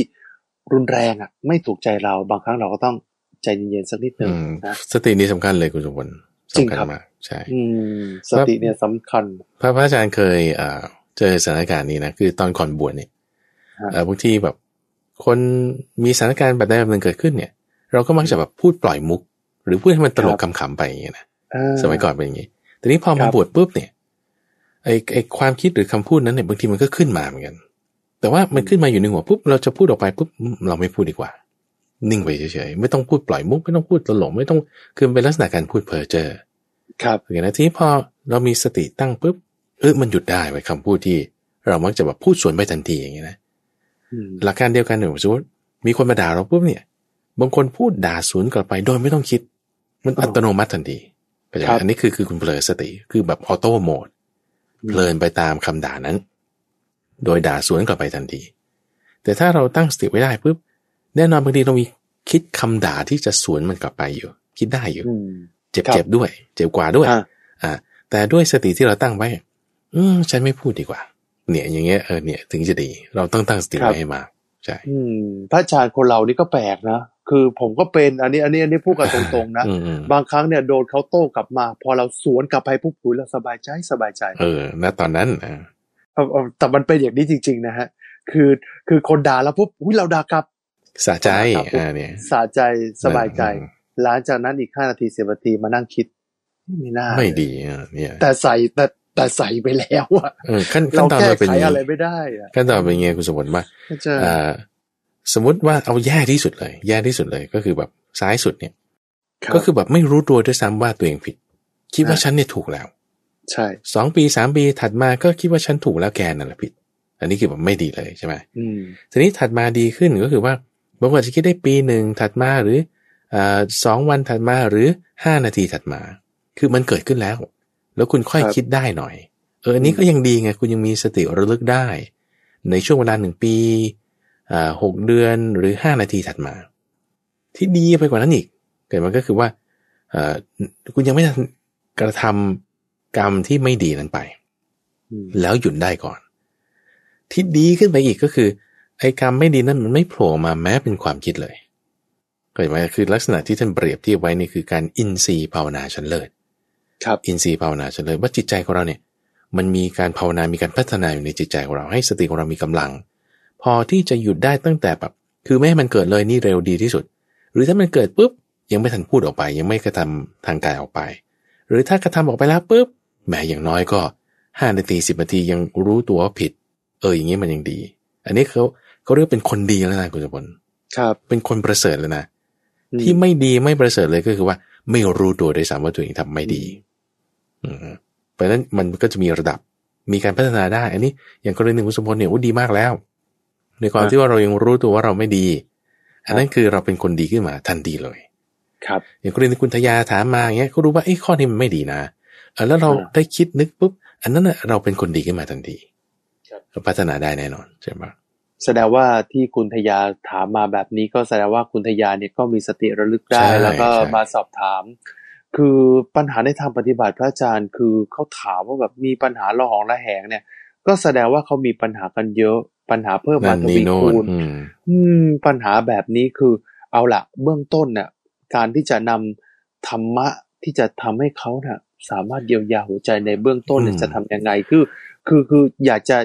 รุนแรงอะ ไม่ถูกใจเรา บางครั้งเราก็ต้องใจเย็นๆสักนิดหนึ่อืงมนะสตินี่สำคัญเลยคุณสมบัติจริงสำคัญครับมากใช่อืมสติเนี่ยสำคัญ พระพระอาจารย์เคย เอ่อเจอสถานการณ์นี้นะคือตอนก่อนบวชเนี่ยฮะเอ่อบางทีแบบ คนมีสถานการณ์แบบใดแบบหนึ่งเกิดขึ้นเนี่ย เราก็มักจะแบบพูดปล่อยมุก หรือพูดให้มันตลกขำๆไปอย่างเงี้ยนะเออสมัยก่อนเป็นอย่างงี้แต่นี้พอคมารับบวชปุ๊บเนี่ยไอไอความคิดหรือคำพูดนั้นเนี่ยบางทีมันก็ขึ้นมาเหมือนกัน แต่ว่ามันขึ้นมาอยู่ในหัวปุ๊บเราจะพูดออกไปปุ๊บอืมเราไม่พูดดีกว่า นิ่งไปเฉยๆไม่ต้องพูดปล่อยมุกไม่ต้องพูดตลกไม่ต้องคือมันเป็นลักษณะการพูดเพ้อเจ้อครับโอเคนะทีนี้พอเรามีสติตั้งปุ๊บ เออมันหยุดได้ไว้คำพูดที่ เรามักจะแบบพูดสวนไปทันทีอย่างเงี้ยนะอืมหลักการเดียวกันเนี่ยสมมติมีคนมาด่าเราปุ๊บเนี่ย บางคนพูดด่าสวนกลับไปโดยไม่ต้องคิด มันอัตโนมัติทันทีเข้าใจไหมอันนี้คือคือคุณเผลอสติคือแบบออโต้โหมดเพลินไปตามคำด่านั้น โดยด่าสวนกลับไปทันที แต่ถ้าเราตั้งสติไว้ได้ปุ๊บแน่นอนบางทีเรามีคิดคำด่าที่จะสวนมันกลับไปอยู่ คิดได้อยู่อืมเจ็บครับเจ็บด้วย เจ็บกว่าด้วยอ่าอ่าแต่ด้วยสติที่เราตั้งไว้ อืมฉันไม่พูดดีกว่า เนี่ย อย่างเงี้ยเออเนี่ย ถึงจะดี เราต้องตั้งสติครับไว้ให้มากใช่อืมพระอาจารย์คนเรานี่ก็แปลกนะคือผมก็เป็นอันนี้อันนี้อันนี้พูดกันตรงๆนะอืมอืมบางครั้งเนี่ยโดนเขาโต้กลับมา พอเราสวนกลับไปปุ๊บหุยเราสบายใจสบายใจ เออณตอนนั้นอ่าเอาเอาแต่มันเป็นอย่างนี้จริง ๆ นะฮะ คือคือคนด่าแล้วปุ๊บอุ้ยเราด่ากลับสะใจครับอ่าเนี่ยสะใจสบายใจอืมหลังจากนั้นอีกห้านาทีสิบนาทีมานั่งคิด ไม่น่าไม่ดีอ่าเนี่ยแต่ใส่แต่ แต่ใส่ไปแล้วอะเออขั้นขั้เรานตอนแก้มันเป็นไขอย่างอะไรงี้ไม่ได้อะขั้นตอนเป็นยังไงคุณสมบัติว่าก็จะอ่าสมมติว่าเอาแย่ที่สุดเลย แย่ที่สุดเลยก็คือแบบซ้ายสุดเนี่ยรับก็คือแบบไม่รู้ตัวด้วยซ้ำว่าตัวเองผิด คิดว่าอ่าฉันเนี่ยถูกแล้ว ใช่สองปีสามปีถัดมาก็คิดว่าฉันถูกแล้วแกนั่นแหละผิด อันนี้คือแบบไม่ดีเลยใช่ไหมอืมทีนี้ถัดมาดีขึ้นก็คือว่าบางคนอาจจะคิดได้ปีหนึ่งถัดมาหรืออ่าสองวันถัดมาหรือห้านาทีถัดมา คือมันเกิดขึ้นแล้ว แล้วคุณค่อยครับคิดได้หน่อย เอออันนี้ก็ยังดีไง คุณยังมีสติระลึกได้ ในช่วงเวลาหนึ่งปีอ่าหกเดือนหรือห้านาทีถัดมา ที่ดีไปกว่านั้นอีกเกิดมันก็คือว่าเอ่อคุณยังไม่ทันกระทำกรรมที่ไม่ดีนั้นไปอืมแล้วหยุดได้ก่อน ที่ดีขึ้นไปอีกก็คือ ไอ้กรรมไม่ดีนั้นมันไม่โผล่มาแม้เป็นความคิดเลยเข้าใจไหมคือลักษณะที่ท่านเปรียบเทียบไว้นี่คือการอินทรีย์ภาวนาชั้นเลิศครับ อินทรีย์ภาวนาชั้นเลิศว่าจิตใจของเราเนี่ยมันมีการภาวนา มีการพัฒนาอยู่ในจิตใจของเราให้สติของเรามีกำลัง พอที่จะหยุดได้ตั้งแต่แบบคือไม่ให้มันเกิดเลยนี่เร็วดีที่สุด หรือถ้ามันเกิดปุ๊บยังไม่ทันพูดออกไป ยังไม่กระทำทางกายออกไป หรือถ้ากระทำออกไปแล้วปุ๊บแหมอย่างน้อยก็ห้านาทีสิบนาทียังรู้ตัวว่าผิด เอออย่างนี้มันยังดี อันนี้เขาเขาเรียกเป็นคนดีแล้วนะคุณสมบัติครับ เป็นคนประเสริฐแล้วนะอืมที่ไม่ดีไม่ประเสริฐเลยก็คือว่า ไม่รู้ตัวด้วยซ้ำว่าตัวเองทำไม่ดีอืม เพราะฉะนั้นมันก็จะมีระดับมีการพัฒนาได้ อันนี้อย่างกรณีหนึ่งคุณสมพลเนี่ยโอ้ดีมากแล้ว ในความที่ว่าเรายังรู้ตัวว่าเราไม่ดี อันนั้นคือเราเป็นคนดีขึ้นมาทันทีเลย ครับ อย่างกรณีคุณทยาถามมาอย่างเงี้ยเขารู้ว่าไอ้ยข้อนี้มันไม่ดีนะเออแล้วเราอ่าได้คิดนึกปุ๊บอันนั้นน่ะเราเป็นคนดีขึ้นมาทันทีครับเราพัฒนาได้แน่นอนใช่ไหมแสดงว่าที่คุณทยาถามมาแบบนี้ก็แสดงว่าคุณทยาเนี่ยก็มีสติระลึกได้ใช่แล้วก็ใช่มาสอบถาม คือปัญหาในทางปฏิบัติพระอาจารย์คือเขาถามว่าแบบมีปัญหาละหองละแหงเนี่ย ก็แสดงว่าเขามีปัญหากันเยอะปัญหาเพิ่มมานั่นทนี่วีโน่คูนณอืมอืมปัญหาแบบนี้คือ เอาละเบื้องต้นเนี่ยการที่จะนำธรรมะที่จะทำให้เขาเนี่ยสามารถเยียวยาหัวใจในเบื้องต้นเนี่ยอืมจะทำยังไงคือ คือคืออยากจะ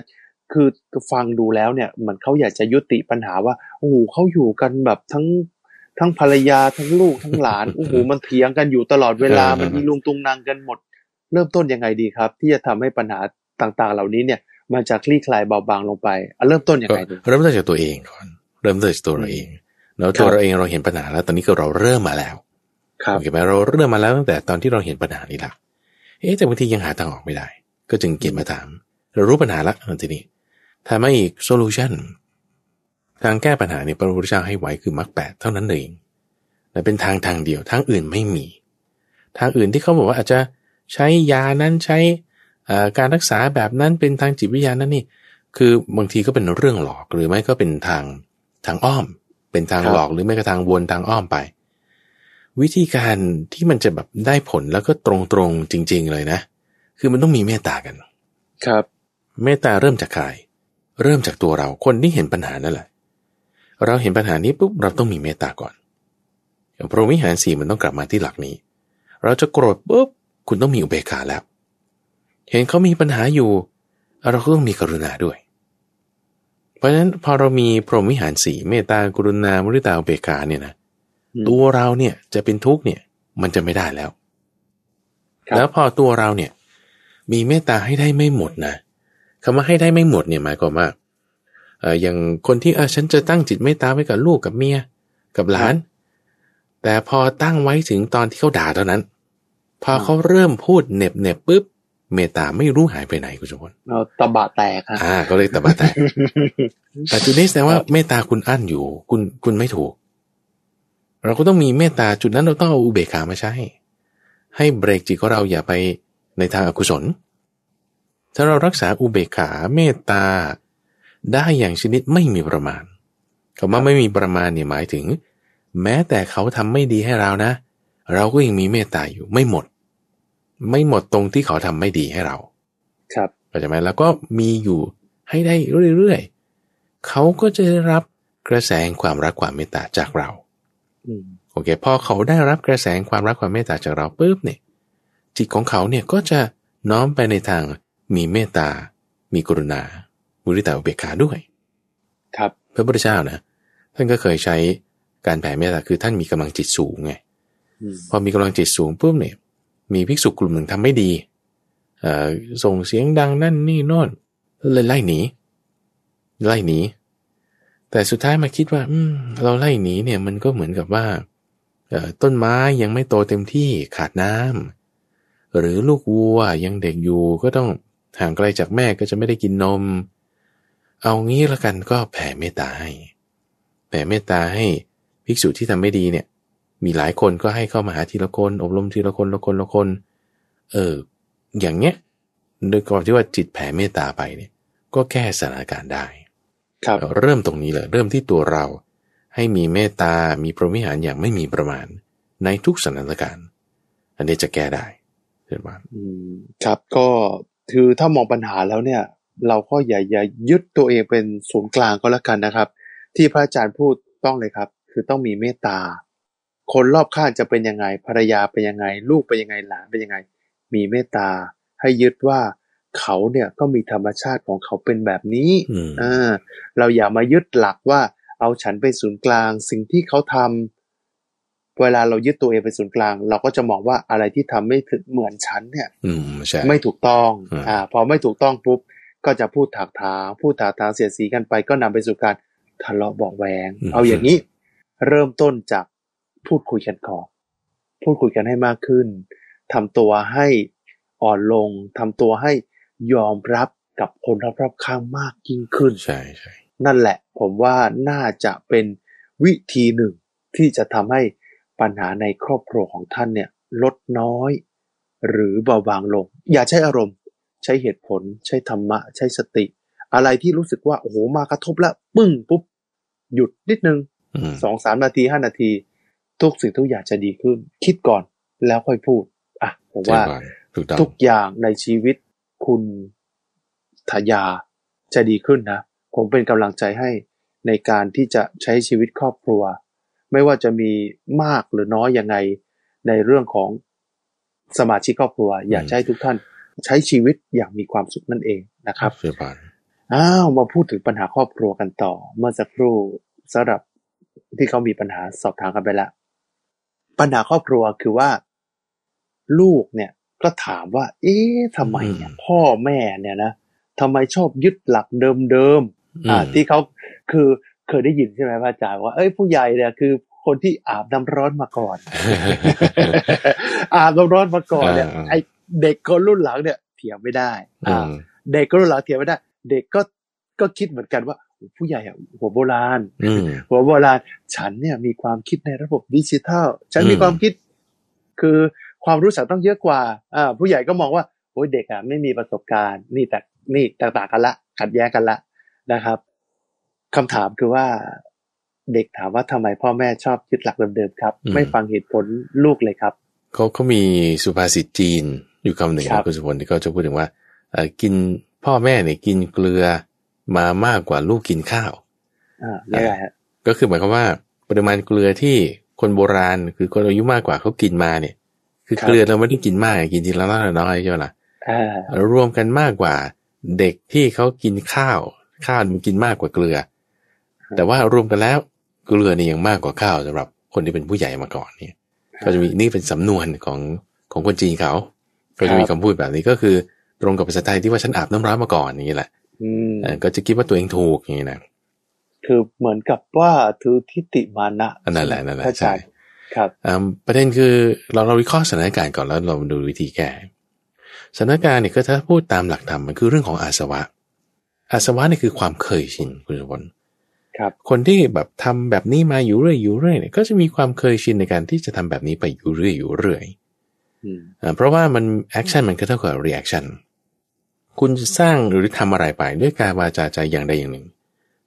คือฟังดูแล้วเนี่ยเหมือนเขาอยากจะยุติปัญหาว่าโอ้โหเขาอยู่กันแบบทั้ง ทั้งภรรยาทั้งลูกทั้งหลานโอ้โหมันเถียงกันอยู่ตลอดเวลามันมีลุงตุงนางกันหมด เริ่มต้นยังไงดีครับ ที่จะทำให้ปัญหาต่างๆ เหล่านี้เนี่ย มันจะคลี่คลายเบาบางลงไปอะเริ่มต้นยังก็ไงดีเริ่มต้นจากตัวเองก่อนเริ่มต้นจากตัวเราเองแล้วตัวครับเราเองเราเห็นปัญหาแล้ว ตอนนี้คือเราเริ่มมาแล้วครับโอเคไหมเราเริ่มมาแล้วตั้งแต่ตอนที่เราเห็นปัญหานี้ละเอ๊ะแต่บางทียังหาทางออกไม่ได้ ก็จึงเก็บมาถาม เรารู้ปัญหาละทีนี้ถามมาอีกโซลูชัน ทางแก้ปัญหาเนี่ยพระพุทธเจ้าให้ไว้คือมรรคแปดเท่านั้นเองและเป็นทางทางเดียวทางอื่นไม่มี ทางอื่นที่เขาบอกว่าอาจจะใช้ยานั้นใช้เอ่อการรักษาแบบนั้นเป็นทางจิตวิทยานั่นนี่คือบางทีก็เป็นเรื่องหลอกหรือไม่ก็เป็นทางทางอ้อม เป็นทางครับหลอกหรือไม่ก็ทางวนทางอ้อมไป วิธีการที่มันจะแบบได้ผลแล้วก็ตรงๆจริง ๆ เลยนะ คือมันต้องมีเมตตากัน ครับ เมตตาเริ่มจากใครเริ่มจากตัวเราคนที่เห็นปัญหานั่นแหละ เราเห็นปัญหานี้ปุ๊บเราต้องมีเมตตาก่อนอย่างพรหมวิหารสี่มันต้องกลับมาที่หลักนี้ เราจะโกรธปุ๊บคุณต้องมีอุเบกขาแล้ว เห็นเขามีปัญหาอยู่ เราก็ต้องมีกรุณาด้วย เพราะฉะนั้นพอเรามีพรหมวิหารสี่เมตตากรุณามุทิตาอุเบกขาเนี่ยนะอืมตัวเราเนี่ยจะเป็นทุกข์เนี่ยมันจะไม่ได้แล้วครับแล้วพอตัวเราเนี่ย มีเมตตาให้ได้ไม่หมดนะคำว่าให้ได้ไม่หมดเนี่ยหมายความว่าเอออย่างคนที่เออฉันจะตั้งจิตเมตตาไว้กับลูกกับเมียกับหลาน แต่พอตั้งไว้ถึงตอนที่เขาด่าเท่านั้น พอเขาเริ่มพูดเหน็บเหน็บปุ๊บเมตตาไม่รู้หายไปไหนคุณสมบัติเอาตะบะแตกฮะอ่าก็เลยตะบะแตกแต่จุดนี้แสดงว่าเมตตาคุณอั้นอยู่ คุณคุณไม่ถูก เราก็ต้องมีเมตตาจุดนั้นเราต้องเอาอุเบกขามาใช้ ให้เบรกจิตของเราอย่าไปในทางอากุศล ถ้าเรารักษาอุเบกขาเมตตา ได้อย่างชนิดไม่มีประมาณคำว่าไม่มีประมาณเนี่ยหมายถึง แม้แต่เขาทำไม่ดีให้เรานะ เราก็ยังมีเมตตาอยู่ไม่หมด ไม่หมดตรงที่เขาทำไม่ดีให้เรา ครับเข้าใจไหมแล้วก็มีอยู่ให้ได้เรื่อยๆเขาก็จะได้รับกระแสแห่งความรักความเมตตาจากเราอืมโอเคพอเขาได้รับกระแสแห่งความรักความเมตตาจากเราปุ๊บเนี่ย จิตของเขาเนี่ยก็จะน้อมไปในทางมีเมตตา มีกรุณา มุริตาอุเบกขาด้วย ครับพระพุทธเจ้านะ ท่านก็เคยใช้การแผ่เมตตาคือท่านมีกำลังจิตสูงไงอืมพอมีกำลังจิตสูงปุ๊บเนี่ย มีภิกษุกลุ่มหนึ่งทำไม่ดีเอ่อส่งเสียงดังนั่นนี่โน่นเลยไล่หนีไล่หนีแต่สุดท้ายมาคิดว่า อืม เราไล่หนีเนี่ยมันก็เหมือนกับว่าเอ่อต้นไม้ยังไม่โตเต็มที่ขาดน้ำหรือลูกวัวยังเด็กอยู่ก็ต้องห่างไกลจากแม่ก็จะไม่ได้กินนม เอางี้ละกันก็แผ่เมตตาให้ แผ่เมตตาให้ภิกษุที่ทำไม่ดีเนี่ย มีหลายคนก็ให้เข้ามาหาทีละคนอบรมทีละคนละคนละคน เออ อย่างเงี้ยโดยก่อนที่ว่าจิตแผ่เมตตาไปเนี่ย ก็แก้สถานการณ์ได้ ครับ เริ่มตรงนี้เลยเริ่มที่ตัวเรา ให้มีเมตตา มีพรหมิหารอย่างไม่มีประมาณ ในทุกสถานการณ์ อันนี้จะแก้ได้เช่นว่าอืมครับ ก็คือถ้ามองปัญหาแล้วเนี่ย เราก็อย่าอย่ายึดตัวเองเป็นศูนย์กลางก็แล้วกันนะครับ ที่พระอาจารย์พูดต้องเลยครับ คือต้องมีเมตตา คนรอบข้างจะเป็นยังไงภรรยาเป็นยังไง ลูกเป็นยังไงหลานเป็นยังไง มีเมตตา ให้ยึดว่าเขาเนี่ยก็มีธรรมชาติของเขาเป็นแบบนี้อืมอ่าเราอย่ามายึดหลักว่า เอาฉันเป็นศูนย์กลาง สิ่งที่เขาทำเวลาเรายึดตัวเองเป็นศูนย์กลาง เราก็จะมองว่าอะไรที่ทำไม่ถึงเหมือนฉันเนี่ย อืมใช่ไม่ถูกต้องอืมอ่า พอไม่ถูกต้องปุ๊บ ก็จะพูดถากถางพูดถากถางเสียดสีกันไป ก็นำไปสู่การทะเลาะเบาะแวง เอาอย่างนี้ เริ่มต้นจากพูดคุยกันก่อนพูดคุยกันให้มากขึ้นทำตัวให้อ่อนลงทำตัวให้ยอมรับกับคนรอบๆข้างมากยิ่งขึ้นใช่ใช่นั่นแหละ ผมว่าน่าจะเป็นวิธีหนึ่งที่จะทำให้ปัญหาในครอบครัวของท่านเนี่ย ลดน้อย หรือเบาบางลง อย่าใช้อารมณ์ ใช้เหตุผล ใช้ธรรมะ ใช้สติ อะไรที่รู้สึกว่าโอ้โหมากระทบแล้วปึ้งปุ๊บ หยุดนิดนึงอืมสองสามนาทีห้านาที ทุกสิ่งทุกอย่างจะดีขึ้น คิดก่อนแล้วค่อยพูด อะผมใช่ว่าก่อนถูกต้องทุกอย่างในชีวิตคุณทายาจะดีขึ้นนะ ผมเป็นกำลังใจให้ในการที่จะใช้ชีวิตครอบครัว ไม่ว่าจะมีมากหรือน้อยยังไงในเรื่องของสมาชิกครอบครัว อยากอืมจะให้ทุกท่าน ใช้ชีวิตอย่างมีความสุขนั่นเองนะครับเชื่อก่อนอ้าวมาพูดถึงปัญหาครอบครัวกันต่อ เมื่อสักครู่สำหรับที่เขามีปัญหาสอบถามกันไปแล้วปัญหาครอบครัวคือว่า ลูกเนี่ยก็ถามว่า เอ๊ะทำไมเนี่ยพ่อแม่เนี่ยนะทำไมชอบยึดหลักเดิมๆอ่า ที่เขาคือเคยได้ยินใช่ไหมพระอาจารย์ว่าเอ้ยผู้ใหญ่เนี่ยคือคนที่อาบน้ำร้อนมาก่อน อาบน้ำร้อนมาก่อนเนี่ยอ่าไอ เด็กคนรุ่นหลังเนี่ยเถียงไม่ได้อือ่ามเด็กก็รุ่นหลังเถียงไม่ได้ เด็กก็ก็คิดเหมือนกันว่าโอ้ผู้ใหญ่อะหัวโบราณอืมหัวโบราณ ฉันเนี่ยมีความคิดในระบบดิจิทัล ฉันมีอืมความคิด คือความรู้สึกต้องเยอะกว่าอ่าผู้ใหญ่ก็มองว่าโอ้ยเด็กอะไม่มีประสบการณ์ นี่แต่นี่ต่างๆกันละ ขัดแย้งกันละนะครับคำถามคือว่าเด็กถามว่าทำไมพ่อแม่ชอบยึดหลักเดิมๆครับอืมไม่ฟังเหตุผลลูกเลยครับเขาเขามีสุภาษิตจีน อยู่คำหนึ่งครันะบคุณสุพลที่เขาจะพูดถึงว่าเอ่อกินพ่อแม่เนี่ยกินเกลือมามากกว่าลูกกินข้าวอ่าแล้วไงฮะก็คือหมายความว่า ปริมาณเกลือที่คนโบราณ คือคนอายุมากกว่าเขากินมาเนี่ย คือครับเกลือเราไม่ได้กินมากกินทีละน้อยละน้อยใช่ไหมล่ะอ่ารวมกันมากกว่าเด็กที่เขากินข้าว ข้าวมันกินมากกว่าเกลือ แต่ว่ารวมกันแล้วเกลือนี่ยังมากกว่าข้าวสำหรับคนที่เป็นผู้ใหญ่มาก่อนเนี่ย ก็จะมีนี่เป็นสำนวนของของคนจีนเขา ก็จะมีคำพูดแบบนี้ก็คือตรงกับภาษาไทยที่ว่าฉันอาบน้ำร้อนมาก่อนอย่างนี้แหละอืมเออก็จะคิดว่าตัวเองถูกอย่างนี้นะคือเหมือนกับว่าถือทิฏฐิมานะอันนั่นแหละนั่นแหละพรอาจาใช่รย์ครับอืมประเด็นคือเราเราวิเคราะห์สถานการณ์ก่อนแล้วเรามาดูวิธีแก้สถานการณ์เนี่ยก็ถ้าพูดตามหลักธรรมมันคือเรื่องของอาสวะ อาสวะเนี่ยคือความเคยชินคุณสุพลครับคนที่แบบทำแบบนี้มาอยู่เรื่อยอยู่เรื่อยเนี่ยก็จะมีความเคยชินในการที่จะทำแบบนี้ไปอยู่เรื่อยอยู่เรื่อยอืมอ่า เพราะว่ามัน action มันก็เท่ากับ reaction คุณจะสร้างหรือทำอะไรไปด้วยกายวาจาใจอย่างใดอย่างหนึ่ง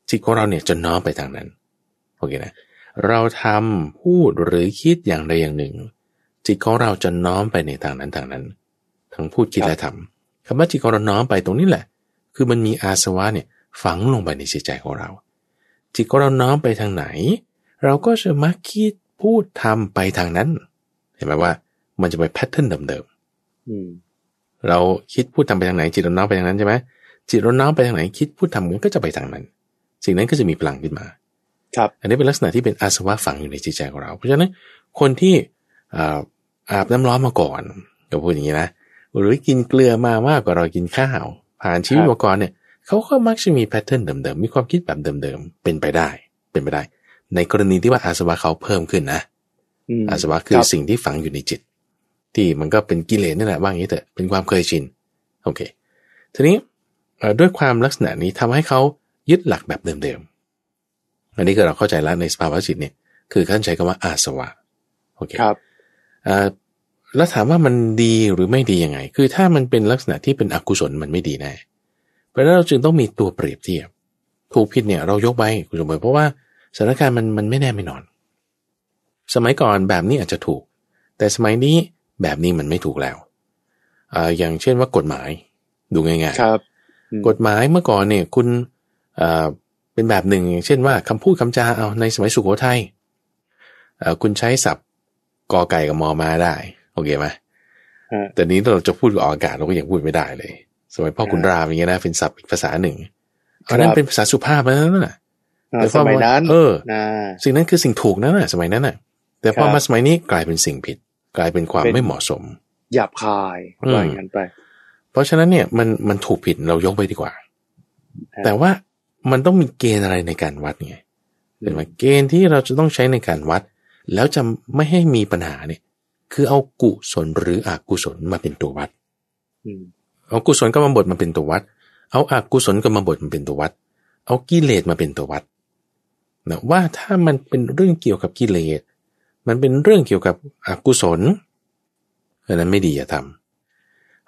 จิตของเราเนี่ยจะน้อมไปทางนั้นโอเคนะเราทำพูดหรือคิดอย่างใดอย่างหนึ่ง จิตของเราจะน้อมไปในทางนั้นทางนั้น ทั้งพูดคิดและทำคำว่าจิตของเราน้อมไปตรงนี้แหละ คือมันมีอาสวะเนี่ยฝังลงไปในจิตใจของเรา จิตของเราน้อมไปทางไหน เราก็จะมักคิดพูดทำไปทางนั้น เห็นไหมว่า มันจะไปแพทเทิร์นเดิมอืมๆเราคิดพูดทำไปทางไหนจิตเราน้อมไปทางนั้นใช่ไหมจิตเราน้อมไปทางไหนคิดพูดทำมันก็จะไปทางนั้น สิ่งนั้นก็จะมีพลังขึ้นมา ครับ อันนี้เป็นลักษณะที่เป็นอาสวะฝังอยู่ในจิตใจของเรา เพราะฉะนั้นคนที่อ่าอาบน้ำร้อนมาก่อนก็พูดอย่างนี้นะหรือกินเกลือมามากกว่าเรากินข้าว ผ่านชีวิตครับมาก่อนเนี่ยเขาก็มักจะมีแพทเทิร์นเดิมๆมีความคิดแบบเดิมๆเป็นไปได้ เป็นไปได้ ในกรณีที่ว่าอาสวะเขาเพิ่มขึ้นนะมอาสวะคือรับสิ่งที่ฝังอยู่ในจิต ที่มันก็เป็นกิเลสนี่แหละว่างี้เถอะเป็นความเคยชินโอเคทีนี้เอ่อด้วยความลักษณะนี้ทำให้เขายึดหลักแบบเดิมๆอันนี้คือเราเข้าใจแล้วในสภาวะจิตเนี่ยคือขั้นใช้คำว่าอาสวะโอเคครับเอ่อแล้วถามว่ามันดีหรือไม่ดียังไง คือถ้ามันเป็นลักษณะที่เป็นอกุศลมันไม่ดีแน่เพราะฉะนั้นเราจึงต้องมีตัวเปรียบเทียบถูกผิดเนี่ยเรายกไว้คุณสมบัติเพราะว่าสถานการณ์มันมันไม่แน่ไม่นอน สมัยก่อนแบบนี้อาจจะถูก แต่สมัยนี้ แบบนี้มันไม่ถูกแล้วอ่าอย่างเช่นว่ากฎหมายดูง่ายๆครับอืมกฎหมายเมื่อก่อนเนี่ยคุณเอ่อเป็นแบบหนึ่ง อย่างเช่นว่าคำพูดคำจาเอาในสมัยสุโขทัยเอ่อคุณใช้ศัพท์กอไก่กับมอมาได้ โอเคไหมฮะแต่นี้เราจะพูดออกอากาศเราก็ยังพูดไม่ได้เลย สมัยพ่อคุณอ่ารรามอย่างเงี้ยนะเป็นศัพท์อีกภาษาหนึ่งครับอันนั้นเป็นภาษาสุภาพแล้วนั่นน่ะอ่าแต่พสอมัยนั้น เออนะสิ่งนั้นคือสิ่งถูกนั่นน่ะ สมัยนั้นน่ะ แต่พอครับมาสมัยนี้กลายเป็นสิ่งผิด กลายเป็นความเป็นไม่เหมาะสม หยาบคายอืมว่าอย่างนั้นไป เพราะฉะนั้นเนี่ยมันมันถูกผิดเรายกไปดีกว่าครับแต่ว่ามันต้องมีเกณฑ์อะไรในการวัดไงเห็นไหมเกณฑ์ที่เราจะต้องใช้ในการวัด แล้วจะไม่ให้มีปัญหาเนี่ย คือเอากุศลหรืออกุศลมาเป็นตัววัดอืมเอากุศลกรรมบทมาเป็นตัววัด เอาอกุศลกรรมบทมาเป็นตัววัด เอากิเลสมาเป็นตัววัดนะว่าถ้ามันเป็นเรื่องเกี่ยวกับกิเลส มันเป็นเรื่องเกี่ยวกับอกุศลอันนั้นไม่ดีอย่าท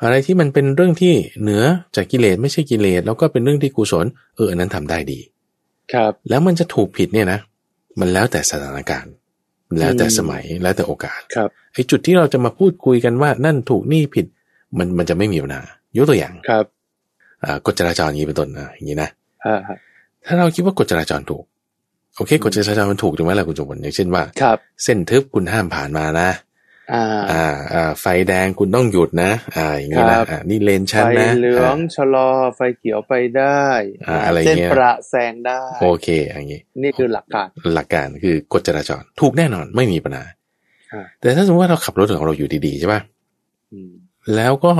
อะไรที่มันเป็นเรื่องที่เหนือจากกิเลสไม่ใช่กิเลสแล้วก็เป็นเรื่องที่กุศลเอออันนั้นทำได้ดี ครับ แล้วมันจะถูกผิดเนี่ยนะ มันแล้วแต่สถานการณ์ แล้วแต่สมัยแล้วแต่โอกาสครับไอ้จุดที่เราจะมาพูดคุยกันว่านั่นถูกนี่ผิด มันมันจะไม่มีปัญหายกตัวอย่างครับ อ่ากฎจราจรอย่างนี้เป็นต้นนะอย่างนี้นะอ่าฮะถ้าเราคิดว่ากฎจราจรถูก โอเคกฎจราจรมันถูกถูกไหมล่ะคุณจุบลอย่างเช่นว่าครับเส้นทึบคุณห้ามผ่านมานะอ่าอ่าอ่าไฟแดงคุณต้องหยุดนะ อ่า อย่างนี้ครันะบอ่านี่เลนไฟชั้นนะเหลืองอ่าชะลอไฟเขียวไปได้อ่าอะไรเส้นเงี้ยประแซงได้โอเคอย่างนี้นี่คือหลักการหลักการคือกฎจราจรถูกแน่นอนไม่มีปัญหาอ่าแต่ถ้าสมมติว่าเราขับรถของเราอยู่ดีๆใช่ป่ะอืมแล้วก็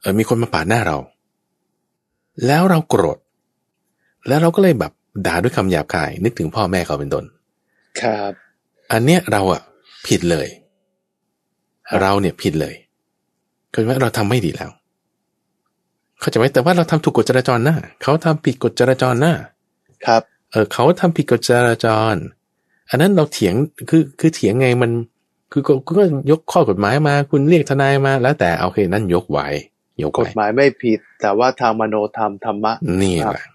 เออมีคนมาปาดหน้าเรา แล้วเราโกรธแล้วเราก็เลยแบบ ด่าด้วยคำหยาบคาย นึกถึงพ่อแม่เขาเป็นต้นครับ อันเนี้ยเราอะผิดเลยครับเราเนี่ยผิดเลยเข้าใจไหมเราทำไม่ดีแล้ว เข้าใจไหมแต่ว่าเราทำถูกกฎจราจรนะเขาทำผิดกฎจราจรนะครับ เออเขาทำผิดกฎจราจร อันนั้นเราเถียงคือคือเถียงไงมัน คือก็ก็ยกข้อกฎหมายมา คุณเรียกทนายมา แล้วแต่โอเคนั่นยกไว้ยกกฎไว้หมายไม่ผิด แต่ว่าทางมโนธรรมธรรมะนี่ครับแหละ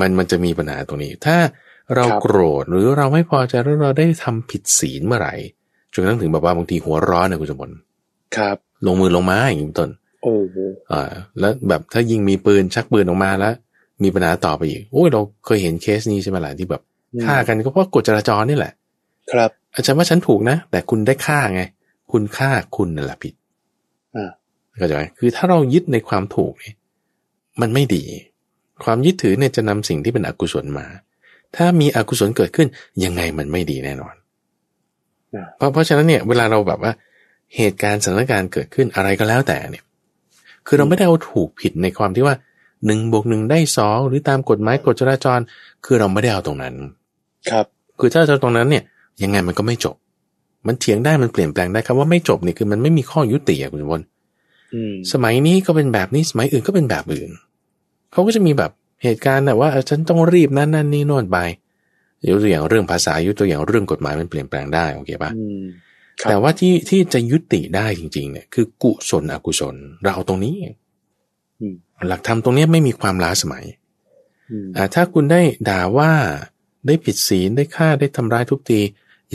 มันมันจะมีปัญหาตรงนี้ ถ้าเราครับโกรธหรือเราไม่พอใจแล้วเราได้ทำผิดศีลเมื่อไหร่จนกระทั่งถึงแบบว่าบางทีหัวร้อนนะคุณสมบัติครับ ลงมือลงไม้อย่างนี้เป็นต้นโอ้โหอ่า แล้วแบบถ้ายิงมีปืนชักปืนออกมาแล้ว มีปัญหาต่อไปอีกโอ้ยเราเคยเห็นเคสนี้ใช่ไหมล่ะที่แบบฆ่ากันก็เพราะกฎจราจรนี่แหละ ครับอาจารย์ว่าฉันถูกนะ แต่คุณได้ฆ่าไง คุณฆ่าคุณนั่นแหละผิดอ่าเข้าใจไหมคือถ้าเรายึดในความถูกเนี่ยมันไม่ดี ความยึดถือเนี่ยจะนำสิ่งที่เป็นอกุศลมา ถ้ามีอกุศลเกิดขึ้นยังไงมันไม่ดีแน่นอนอ่าเพราะเพราะฉะนั้นเนี่ยเวลาเราแบบว่าเหตุการณ์สถานการณ์เกิดขึ้นอะไรก็แล้วแต่เนี่ย คือเราไม่ได้เอาถูกผิดในความที่ว่าหนึ่งบวกหนึ่งได้สองหรือตามกฎหมายกฎจราจร คือเราไม่ได้เอาตรงนั้น ครับ คือถ้าเราตรงนั้นเนี่ย ยังไงมันก็ไม่จบ มันเถียงได้มันเปลี่ยนแปลงได้ครับว่าไม่จบเนี่ยคือมันไม่มีข้อยุติอะคุณวลอืมสมัยนี้ก็เป็นแบบนี้สมัยอื่นก็เป็นแบบอื่น เขาก็จะมีแบบเหตุการณ์นะว่าเออฉันต้องรีบนั่นนั่นนี่โน่นไปยกตัวอย่างเรื่องภาษายกตัวอย่างเรื่องกฎหมายมันเปลี่ยนแปลงได้โอเคปะอืมครับแต่ว่าที่ที่จะยุติได้จริง ๆ เนี่ย คือกุศลอกุศล เราเอาตรงนี้อืมหลักธรรมตรงเนี้ยไม่มีความล้าสมัยอืมอ่าถ้าคุณได้ด่าว่าได้ผิดศีลได้ฆ่าได้ทำร้ายทุบตี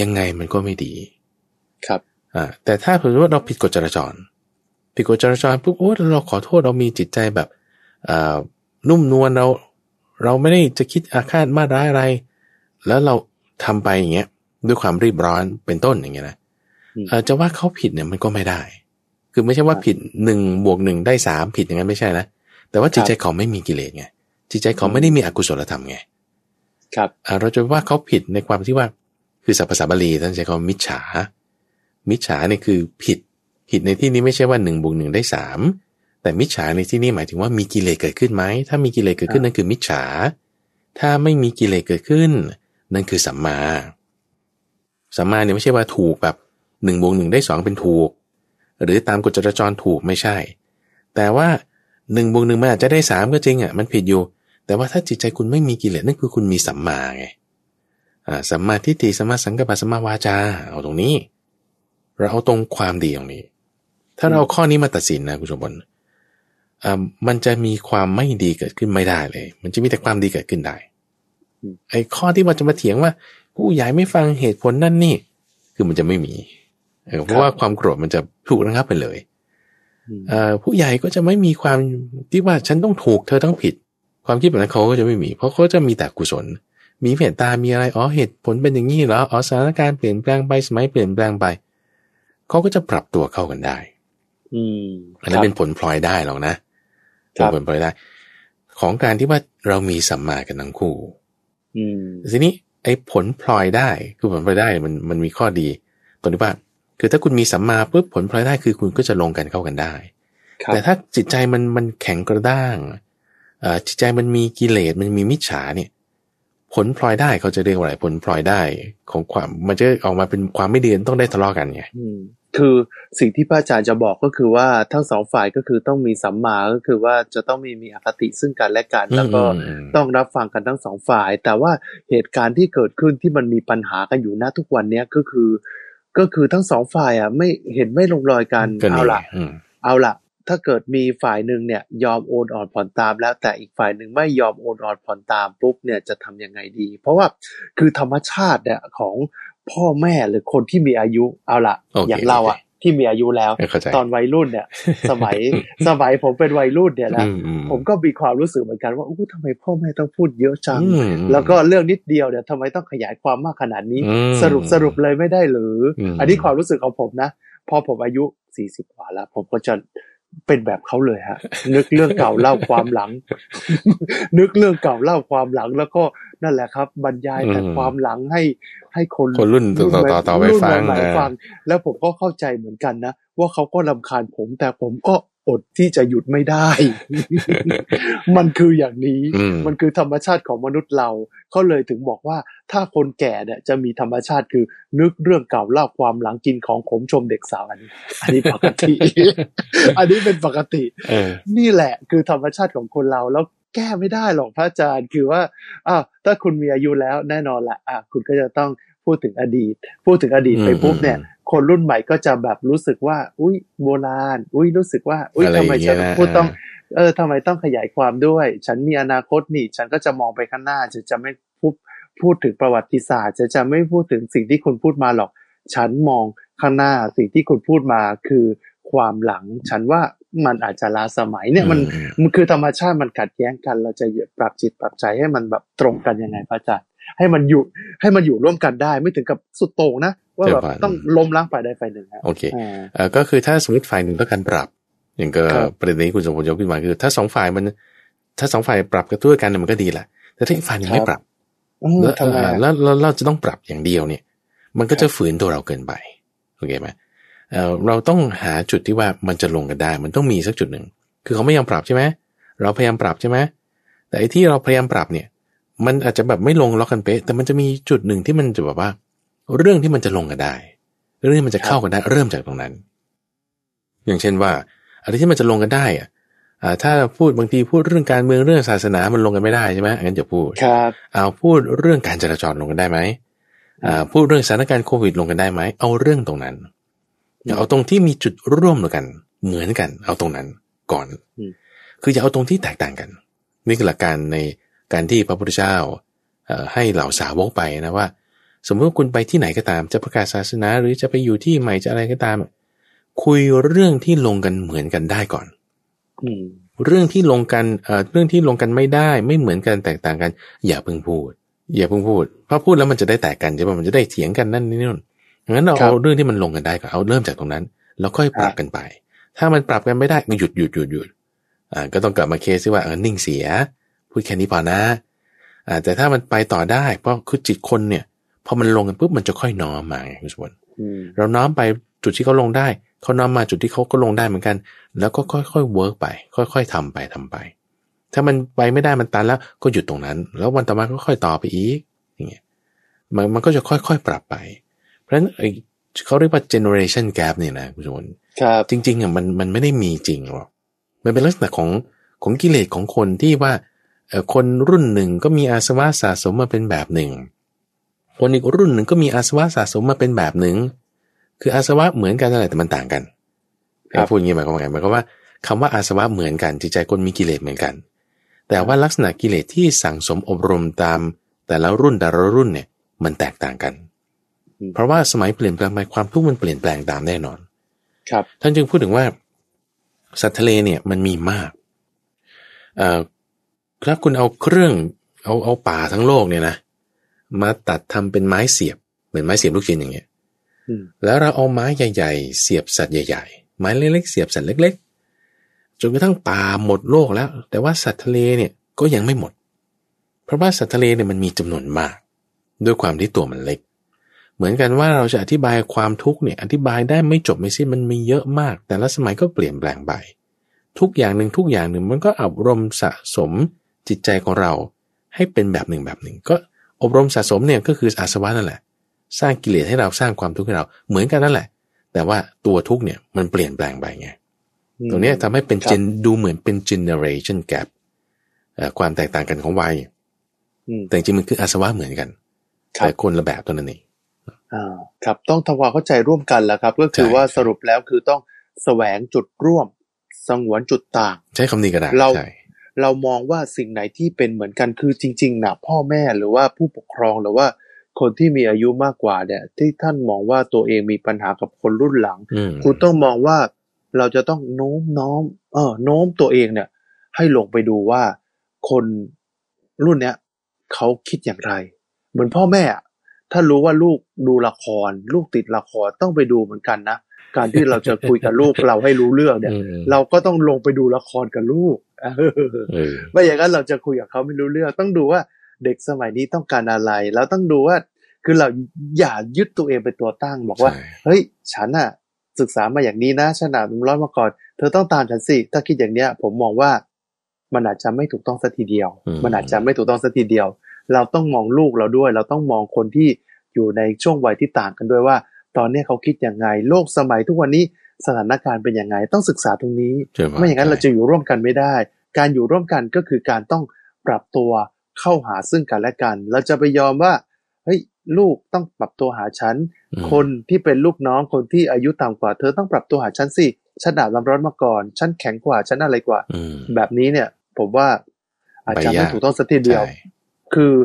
ยังไงมันก็ไม่ดี ครับอ่าแต่ถ้าสมมติว่าเราผิดกฎจราจรผิดกฎจราจรปุ๊บโอ้เราขอโทษเรามีจิตใจแบบอ่า นุ่มนวลเรา เราไม่ได้จะคิดอาฆาตมาร้ายอะไร แล้วเราทำไปอย่างเงี้ย ด้วยความรีบร้อนเป็นต้นอย่างเงี้ยนะอืมเอ่อจะว่าเขาผิดเนี่ยมันก็ไม่ได้ คือไม่ใช่ว่าผิดหนึ่งบวกหนึ่งได้สามผิดอย่างนั้นไม่ใช่นะแต่ว่าจิตใจเขาไม่มีกิเลสไงจิตใจเขาไม่ได้มีอกุศลธรรมไงครับอ่าเราจะว่าเขาผิดในความที่ว่า คือศัพท์ภาษาบาลีท่านใช้คำว่ามิจฉา มิจฉาเนี่ยคือผิด ผิดในที่นี้ไม่ใช่ว่าหนึ่งบวกหนึ่งได้สาม แต่มิจฉาในที่นี้หมายถึงว่ามีกิเลสเกิดขึ้นไหม ถ้ามีกิเลสเกิดขึ้นนั่นคือมิจฉา ถ้าไม่มีกิเลสเกิดขึ้น นั่นคือสัมมา สัมมาเนี่ยไม่ใช่ว่าถูกแบบหนึ่งบวกหนึ่งได้สองเป็นถูก หรือตามกฎจราจรถูกไม่ใช่ แต่ว่าหนึ่งบวกหนึ่งมันอาจจะได้สามก็จริงอะมันผิดอยู่ แต่ว่าถ้าจิตใจคุณไม่มีกิเลสนั่นคือคุณมีสัมมาไงอ่าสัมมาทิฏฐิสัมมาสังกัปปะสัมมาวาจา เอาตรงนี้ เราเอาตรงความดีตรงนี้ ถ้าเราเอาข้อนี้มาตัดสินนะคุณสมบัติอ่า มันจะมีความไม่ดีเกิดขึ้นไม่ได้เลย มันจะมีแต่ความดีเกิดขึ้นได้อืมไอ้ข้อที่มันจะมาเถียงว่า ผู้ใหญ่ไม่ฟังเหตุผลนั่นนี่ คือมันจะไม่มีเออเพราะว่าความโกรธมันจะถูกระงับไปเลยอืมเอ่อผู้ใหญ่ก็จะไม่มีความที่ว่าฉันต้องถูกเธอต้องผิด ความคิดแบบนั้นเขาก็จะไม่มี เพราะเขาจะมีแต่กุศล มีเมตตา มีอะไร อ๋อ เหตุผลเป็นอย่างนี้เหรอ อ๋อ สถานการณ์เปลี่ยนแปลงไป สมัยเปลี่ยนแปลงไป เขาก็จะปรับตัวเข้ากันได้ อืม อันนั้นเป็นผลพลอยได้หรอกนะ ครัเป็นบผลพลอยได้ ของการที่ว่าเรามีสัมมากันทั้งคู่อืมทีนี้ไอ้ผลพลอยได้คือผลพลอยได้มันมันมีข้อดีตรงที่ว่า คือถ้าคุณมีสัมมาปุ๊บผลพลอยได้คือคุณก็จะลงกันเข้ากันได้ครับแต่ถ้าจิตใจมันมันแข็งกระด้างเอ่อจิตใจมันมีกิเลสมันมีมิจฉาเนี่ย ผลพลอยได้เขาจะเรียกว่าอะไรผลพลอยได้ของความ มันจะออกมาเป็นความไม่ดีต้องได้ทะเลาะกันไงอืมคือสิ่งที่พระอาจารย์จะบอกก็คือว่าทั้งสองฝ่ายก็คือต้องมีสัมมาก็คือว่าจะต้องมีมีอคติซึ่งกันและกันแล้วก็อืมอืมต้องรับฟังกันทั้งสองฝ่าย แต่ว่าเหตุการณ์ที่เกิดขึ้นที่มันมีปัญหากันอยู่ณทุกวันเนี้ยก็คือ ก็คือทั้งสองฝ่ายอะไม่เห็นไม่ลงรอยกันก็เอานี่ละอืมเอาละ ถ้าเกิดมีฝ่ายหนึ่งเนี่ยยอมโอนอ่อนผ่อนตาม แล้วแต่อีกฝ่ายหนึ่งไม่ยอมโอนอ่อนผ่อนตามปุ๊บเนี่ยจะทำยังไงดี เพราะว่าคือธรรมชาติเนี่ยของพ่อแม่หรือคนที่มีอายุเอาละโอเคอย่างเราอะที่มีอายุแล้วเข้าใจตอนวัยรุ่นเนี่ย สมัยสมัยผมเป็นวัยรุ่นเนี่ยนะอืมอืมผมก็มีความรู้สึกเหมือนกันว่าอู้ทำไมพ่อแม่ต้องพูดเยอะจังอืมแล้วก็เรื่องนิดเดียวเนี่ยทำไมต้องขยายความมากขนาดนี้อืมสรุปสรุปเลยไม่ได้หรืออืมอันนี้ความรู้สึกของผมนะ พอผมอายุสี่สิบกว่าแล้ว ผมก็จะ เป็นแบบเขาเลยฮะ นึกเรื่องเก่าเล่าความหลัง นึกเรื่องเก่าเล่าความหลัง แล้วก็นั่นแหละครับ บรรยายแต่อืมความหลังให้ให้คนคนรุ่นต่อต่อต่อไปรุ่นฟังใหม่เออๆฟัง แล้วผมก็เข้าใจเหมือนกันนะ ว่าเขาก็ลำคาญผมแต่ผมก็ อดที่จะหยุดไม่ได้ มันคืออย่างนี้อืมมันคือธรรมชาติของมนุษย์เรา เขาเลยถึงบอกว่า ถ้าคนแก่เนี่ยจะมีธรรมชาติคือ นึกเรื่องเก่าเล่าความหลังกินของขมชมเด็กสาวอันนี้ อันนี้ปกติ อันนี้เป็นปกติเออนี่แหละคือธรรมชาติของคนเราแล้วแก้ไม่ได้หรอกพระอาจารย์คือว่าอ้าวถ้าคุณมีอายุแล้วแน่นอนละอะคุณก็จะต้อง พูดถึงอดีต พูดถึงอดีตอืมไปปุ๊บเนี่ยอืมคนรุ่นใหม่ก็จะแบบรู้สึกว่า อุ้ยโบราณ อุ้ยรู้สึกว่า อุ้ยอะไรทำไมอย่างเงี้ฉัยนนะพูดต้องเออทำไมต้องขยายความด้วย ฉันมีอนาคตนี่ ฉันก็จะมองไปข้างหน้าฉันจะไม่พูดพูดถึงประวัติศาสตร์ฉันจะไม่พูดถึงสิ่งที่คุณพูดมาหรอก ฉันมองข้างหน้าสิ่งที่คุณพูดมาคือความหลัง ฉันว่ามันอาจจะล้าสมัยเนี่ยมันอืมมันคือธรรมชาติมันขัดแย้งกัน เราจะปรับจิตปรับใจให้มันแบบตรงกันยังไงพระอาจารย์ ให้มันอยู่ให้มันอยู่ร่วมกันได้ไม่ถึงกับสุดโต่งนะ ว่าแบบเดี๋ยวก่อนต้องล้มล้างฝ่ายใดฝ่ายหนึ่งฮะโอเคอ่าเอ่อก็คือถ้าสมมติฝ่ายหนึ่งต้องการปรับ อย่างก็ครับประเด็นนี้คุณสมพลยกขึ้นมาคือ ถ้าสองฝ่ายมัน ถ้าสองฝ่ายปรับกันด้วยกันเนี่ยมันก็ดีแหละแต่ถ้าอีกฝ่ายหนึ่งไม่ปรับอืมแล้วทำไมเอ่ออะแล้วแล้วเราจะต้องปรับอย่างเดียวเนี่ย มันก็จะฝืนตัวเราเกินไปโอเคไหมเอ่อเราต้องหาจุดที่ว่ามันจะลงกันได้ มันต้องมีสักจุดหนึ่ง คือเขาไม่ยอมปรับใช่ไหม เราพยายามปรับใช่ไหม แต่ไอ้ที่เราพยายามปรับเนี่ย มันอาจจะแบบไม่ลงล็อกกันเป๊ะ แต่มันจะมีจุดหนึ่งที่มันจะแบบว่า เรื่องที่มันจะลงกันได้ เรื่องที่มันจะเข้ากันได้ เริ่มจากตรงนั้น อย่างเช่นว่าอะไรที่มันจะลงกันได้อะอ่าถ้าพูดบางทีพูดเรื่องการเมืองเรื่องศาสนามันลงกันไม่ได้ใช่ไหมงั้นจะพูดครับเอาพูดเรื่องการจราจรลงกันได้ไหมอ่าพูดเรื่องสถานการณ์โควิดลงกันได้ไหมเอาเรื่องตรงนั้นอืมเอาตรงที่มีจุดร่วมกัน เหมือนกัน เอาตรงนั้นก่อนอืมคืออย่าเอาตรงที่แตกต่างกัน นี่คือหลักการใน การที่พระพุทธเจ้าเอ่อให้เหล่าสาวกไปนะว่า สมมติว่าคุณไปที่ไหนก็ตาม จะประกาศศาสนาหรือจะไปอยู่ที่ใหม่จะอะไรก็ตาม คุยเรื่องที่ลงกันเหมือนกันได้ก่อนอืมเรื่องที่ลงกันเอ่อเรื่องที่ลงกันไม่ได้ ไม่เหมือนกันแตกต่างกัน อย่าเพิ่งพูด อย่าเพิ่งพูดเพราะพูดแล้วมันจะได้แตกกันใช่ไหมมันจะได้เถียงกันนั่นนี่นู่นงั้นเราครับเอาเรื่องที่มันลงกันได้ก่อนเอาเริ่มจากตรงนั้น แล้วค่อยปรับกันไป ถ้ามันปรับกันไม่ได้ก็หยุดหยุดหยุดหยุดอ่าก็ต้องกลับมาเคสที่ว่าเออนิ่งเสีย พูดแค่นี้พอนะอ่าแต่ถ้ามันไปต่อได้เพราะคือจิตคนเนี่ยพอมันลงกันปุ๊บมันจะค่อยน้อมมาไงคุณสมบัติอืมเราน้อมไปจุดที่เขาลงได้เขาน้อมมาจุดที่เขาก็ลงได้เหมือนกัน แล้วก็ค่อยๆเวิร์กไป ค่อยๆทำไปทำไป ถ้ามันไปไม่ได้มันตันแล้วก็หยุดตรงนั้น แล้ววันต่อมาก็ค่อยต่อไปอีกอย่างเงี้ยมันมันก็จะค่อยๆปรับไป เพราะฉะนั้นไอ้เขาเรียกว่า generation gap เนี่ยนะคุณชนครับจริงๆอะมันมันไม่ได้มีจริงหรอกมันเป็นลักษณะของของกิเลสของคนที่ว่าเอ่อ คนรุ่นหนึ่งก็มีอาสวะสะสมมาเป็นแบบหนึ่ง คนอีกรุ่นหนึ่งก็มีอาสวะสะสมมาเป็นแบบหนึ่ง คืออาสวะเหมือนกันนั่นแหละแต่มันต่างกันครับพูดอย่างนี้หมายความว่าไงหมายความว่าคำว่าอาสวะเหมือนกันจิตใจคนมีกิเลสเหมือนกัน แต่ว่าลักษณะกิเลสที่สั่งสมอบรมตาม แต่ละรุ่นแต่ละรุ่นเนี่ยมันแตกต่างกันอืมเพราะว่าสมัยเปลี่ยนแปลงไปความทุกข์มันเปลี่ยนแปลงตามแน่นอน ครับ ท่านจึงพูดถึงว่าสัตว์ทะเลเนี่ยมันมีมากเอ่อ ถ้าคุณเอาเครื่องเอาเอาป่าทั้งโลกเนี่ยนะมาตัดทำเป็นไม้เสียบ เหมือนไม้เสียบลูกชิ้นอย่างเงี้ยอืมแล้วเราเอาไม้ใหญ่ ๆ เสียบสัตว์ใหญ่ ๆ ไม้เล็กๆเสียบสัตว์เล็ก ๆ จนกระทั่งป่าหมดโลกแล้ว แต่ว่าสัตว์ทะเลเนี่ยก็ยังไม่หมด เพราะว่าสัตว์ทะเลเนี่ยมันมีจำนวนมาก ด้วยความที่ตัวมันเล็ก เหมือนกันว่าเราจะอธิบายความทุกข์เนี่ยอธิบายได้ไม่จบไม่สิ้นมันมีเยอะมาก แต่ละสมัยก็เปลี่ยนแปลงไปทุกอย่างหนึ่งทุกอย่างหนึ่งมันก็อบรมสะสม จิตใจของเราให้เป็นแบบหนึ่งแบบหนึ่ง ก็อบรมสะสมเนี่ยก็คืออาสวะนั่นแหละ สร้างกิเลสให้เราสร้างความทุกข์ให้เราเหมือนกันนั่นแหละ แต่ว่าตัวทุกข์เนี่ยมันเปลี่ยนแปลงไปไงอืมตรงเนี้ยทำให้เป็นครับเจนดูเหมือนเป็น generation gap เอ่อความแตกต่างกันของวัยอืมแต่จริงๆมันคืออาสวะเหมือนกันครับแต่คนละแบบตัวนั้นเองอ่าครับต้องทำความเข้าใจร่วมกันแหละครับ ก็คือใช่ว่าใช่สรุปแล้วคือต้องแสวงจุดร่วมสงวนจุดต่าง ใช้คำนี้ก็ได้เราใช่ เรามองว่าสิ่งไหนที่เป็นเหมือนกันคือจริงๆนะพ่อแม่หรือว่าผู้ปกครองหรือว่าคนที่มีอายุมากกว่าเนี่ย ที่ท่านมองว่าตัวเองมีปัญหากับคนรุ่นหลังอืมคุณต้องมองว่าเราจะต้องโน้มน้อม เออโน้มตัวเองเนี่ย ให้ลงไปดูว่าคนรุ่นเนี้ยเขาคิดอย่างไร เหมือนพ่อแม่อะถ้ารู้ว่าลูกดูละคร ลูกติดละครต้องไปดูเหมือนกันนะ การที่เราจะคุยกับลูกเราให้รู้เรื่องเนี่ยอืมเราก็ต้องลงไปดูละครกับลูกเออเออไม่อย่างนั้นเราจะคุยกับเขาไม่รู้เรื่อง ต้องดูว่าเด็กสมัยนี้ต้องการอะไร แล้วต้องดูว่า คือเราอย่ายึดตัวเองเป็นตัวตั้ง บอกว่าใช่เฮ้ย ฉันอะศึกษามาอย่างนี้นะฉันอ่านร้อนมาก่อน เธอต้องตามฉันสิ ถ้าคิดอย่างเนี้ย ผมมองว่ามันอาจจะไม่ถูกต้องสักทีเดียวอืมมันอาจจะไม่ถูกต้องสักทีเดียว เราต้องมองลูกเราด้วย เราต้องมองคนที่อยู่ในช่วงวัยที่ต่างกันด้วยว่า ตอนเนี้ยเขาคิดยังไง โลกสมัยทุกวันนี้สถานการณ์เป็นยังไง ต้องศึกษาตรงนี้เชื่อว่าไม่อย่างนั้นใช่เราจะอยู่ร่วมกันไม่ได้ การอยู่ร่วมกันก็คือการต้องปรับตัวเข้าหาซึ่งกันและกัน เราจะไปยอมว่าเฮ้ยลูกต้องปรับตัวหาฉันอืมคนที่เป็นลูกน้องคนที่อายุต่ำกว่า เธอต้องปรับตัวหาฉันสิฉันอาบน้ำร้อนมาก่อน ฉันแข็งกว่าฉันอะไรกว่าอืมแบบนี้เนี่ย ผมว่าอาจจะไปไม่ยากถูกต้องสักทีเดียวใช่คือ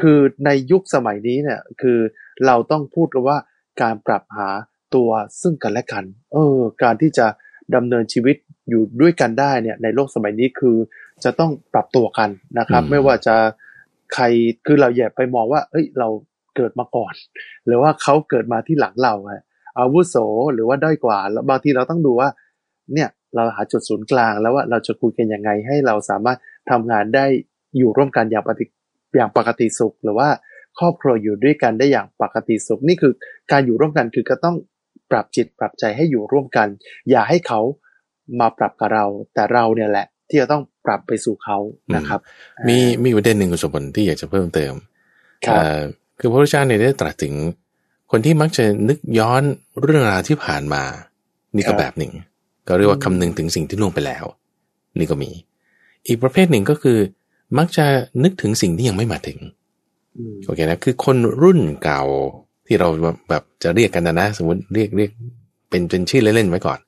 คือในยุคสมัยนี้เนี่ย คือเราต้องพูดกันว่า การปรับหาตัวซึ่งกันและกัน เออ การที่จะดำเนินชีวิตอยู่ด้วยกันได้เนี่ย ในโลกสมัยนี้คือจะต้องปรับตัวกันนะครับอืมไม่ว่าจะใครคือเราอย่าไปมองว่า เอ้ย เราเกิดมาก่อน หรือว่าเขาเกิดมาที่หลังเราอะอาวุโสหรือว่าด้อยกว่าแล้วบางทีเราต้องดูว่า เนี่ยเราหาจุดศูนย์กลาง แล้วว่าเราจะคุยกันยังไงให้เราสามารถทำงานได้อยู่ร่วมกันอย่างปกติอย่างปกติสุข หรือว่า ครอบครัวอยู่ด้วยกันได้อย่างปกติสุขนี่คือการอยู่ร่วมกันคือก็ต้องปรับจิตปรับใจให้อยู่ร่วมกัน อย่าให้เขามาปรับกับเรา แต่เราเนี่ยแหละ ที่จะต้องปรับไปสู่เขานะครับ มีมีประเด็นหนึ่งคุณสมบัติที่อยากจะเพิ่มเติมครับเอ่อคือพระพุทธเจ้าเนี่ยได้ตรัสถึงคนที่มักจะนึกย้อนเรื่องราวที่ผ่านมา นี่ก็แบบหนึ่ง ก็เรียกว่าคำนึงถึงสิ่งที่ล่วงไปแล้ว นี่ก็มี อีกประเภทหนึ่งก็คือ มักจะนึกถึงสิ่งที่ยังไม่มาถึงอืม โอเคนะคือคนรุ่นเก่าที่เราแบบจะเรียกกันนะนะ สมมติเรียกเรียกเป็นเป็นชื่อเล่นๆไว้ก่อน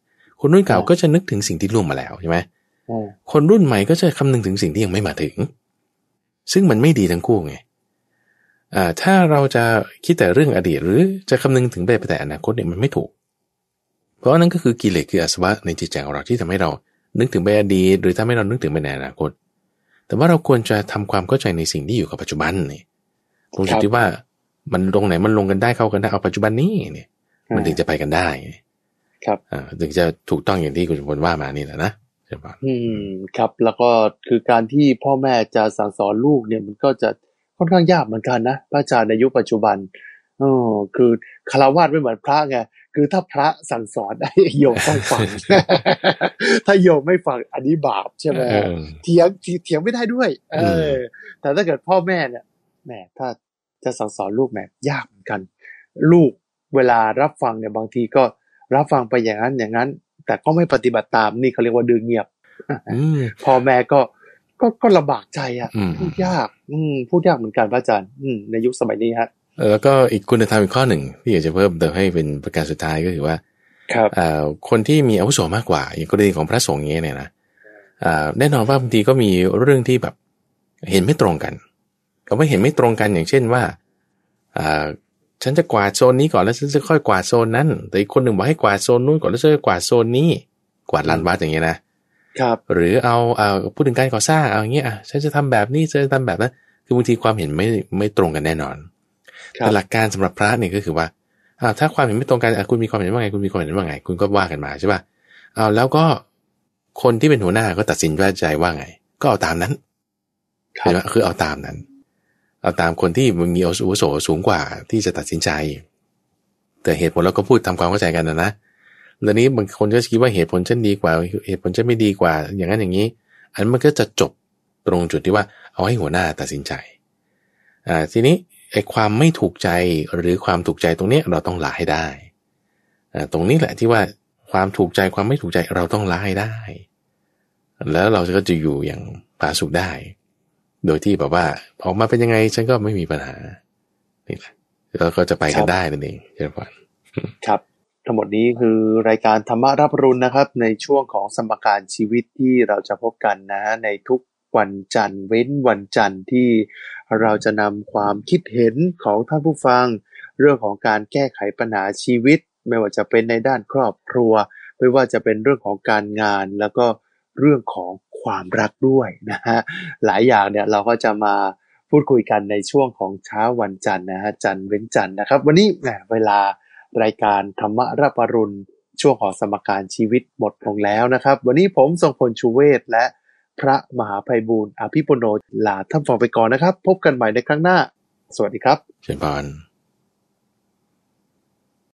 คนรุ่นเก่าก็จะนึกถึงสิ่งที่ล่วงมาแล้วใช่ไหมอ่าคนรุ่นใหม่ก็จะคำนึงถึงสิ่งที่ยังไม่มาถึง ซึ่งมันไม่ดีทั้งคู่ไงอ่าถ้าเราจะคิดแต่เรื่องอดีต หรือจะคำนึงถึงไปแต่อนาคตเนี่ยมันไม่ถูก เพราะนั่นก็คือกิเลสคืออาสวะในจิตใจของเราที่ทำให้เรานึกถึงไปอดีตหรือทำให้เรานึกถึงไปในอนาคต แต่ว่าเราควรจะทำความเข้าใจในสิ่งที่อยู่กับปัจจุบันนี่ ตรงจุดที่ว่ามันตรงไหนมันลงกันได้เข้ากันได้เอาปัจจุบันนี้เนี่ย มันถึงจะไปกันได้ ครับอ่าถึงจะถูกต้องอย่างที่คุณสมพลว่ามานี่แหละนะใช่ปะอืมครับ แล้วก็คือการที่พ่อแม่จะสั่งสอนลูกเนี่ยมันก็จะค่อนข้างยากเหมือนกันนะพระอาจารย์ในยุคปัจจุบันเออคือคารวาสไม่เหมือนพระไงคือถ้าพระสั่งสอนได้โยมต้องฟัง ถ้าโยมไม่ฟังอันนี้บาปใช่ไหมเออเถียงเถียงไม่ได้ด้วย เออือแต่ถ้าเกิดพ่อแม่เนี่ย แหมถ้าจะสั่งสอนลูกแหมยากเหมือนกัน ลูกเวลารับฟังเนี่ยบางทีก็รับฟังไปอย่างนั้นอย่างนั้น แต่ก็ไม่ปฏิบัติตามนี่เขาเรียกว่าดือเงียบอืมพ่อแม่ก็ก็ก็ลำบากใจอะอืมพูดยาก อืมพูดยากเหมือนกันพระอาจารย์ อืมในยุคสมัยนี้ฮะเออแล้วก็อีกคุณธรรมอีกข้อหนึ่งที่อยากจะเพิ่มเติมให้เป็นประการสุดท้ายก็คือว่าครับเอ่อคนที่มีอาวุโสมากกว่า อย่างกรณีของพระสงฆ์อย่างเงี้ยเนี่ยนะอ่าแน่นอนว่าบางทีก็มีเรื่องที่แบบเห็นไม่ตรงกัน ก็ไม่าเห็นไม่ตรงกันอย่างเช่นว่าอ่าฉันจะกวาดโซนนี้ก่อนแล้วฉันจะค่อยกวาดโซนนั้น แต่อีกคนหนึ่งบอกให้กวาดโซนนู้นก่อนแล้วฉันจะกวาดโซนนี้ กวาดลานวัดอย่างเงี้ยนะครับ หรือเอาเอาพูดถึงการก่อสร้างเอาอย่างเงี้ยอะฉันจะทำแบบนี้ฉันจะทำแบบนั้นคือบางทีความเห็นไม่ไม่ตรงกันแน่นอนครับแต่หลักการสำหรับพระเนี่ยก็คือว่าอ้าวถ้าความเห็นไม่ตรงกันอะคุณมีความเห็นว่าไง คุณมีความเห็นว่าไง คุณก็ว่ากันมาใช่ป่ะอ้าวแล้วก็คนที่เป็นหัวหน้าก็ตัดสินว่าใจว่าไง ก็เอาตามนั้นครัเห็นบไหมคือเอาตามนั้น เอาตามคนที่มันมีอาวุโสสูงกว่าที่จะตัดสินใจ แต่เหตุผลเราก็พูดทำความเข้าใจกันนะนะแล้วนี้บางคนก็คิดว่าเหตุผลฉันดีกว่า เหตุผลฉันไม่ดีกว่า อย่างนั้นอย่างนี้ อันมันก็จะจบตรงจุดที่ว่า เอาให้หัวหน้าตัดสินใจอ่าทีนี้ไอ้ความไม่ถูกใจหรือความถูกใจตรงนี้เราต้องละให้ได้อ่าตรงนี้แหละที่ว่าความถูกใจความไม่ถูกใจเราต้องละให้ได้ แล้วเราก็จะอยู่อย่างผาสุกได้ โดยที่แบบว่าออกมาเป็นยังไงฉันก็ไม่มีปัญหานี่แหละแล้วก็จะไปกันได้นั่นเองใช่ไหมครับทั้งหมดนี้คือรายการธรรมรับรุณนะครับ ในช่วงของสมการชีวิตที่เราจะพบกันนะในทุกวันจันทร์เว้นวันจันทร์ที่เราจะนำความคิดเห็นของท่านผู้ฟัง เรื่องของการแก้ไขปัญหาชีวิต ไม่ว่าจะเป็นในด้านครอบครัว ไม่ว่าจะเป็นเรื่องของการงานแล้วก็เรื่องของ ความรักด้วยนะฮะหลายอย่างเนี่ยเราก็จะมาพูดคุยกันในช่วงของเช้าวันจันทร์นะฮะจันทร์เว้นจันทร์นะครับ วันนี้เวลารายการธรรมรับปรุณช่วงของสมการชีวิตหมดลงแล้วนะครับ วันนี้ผมทรงพลชูเวศและพระมหาภัยบูรณ์อภิปุโนลาท่านฟังไปก่อนนะครับ พบกันใหม่ในครั้งหน้า สวัสดีครับเชิญพาน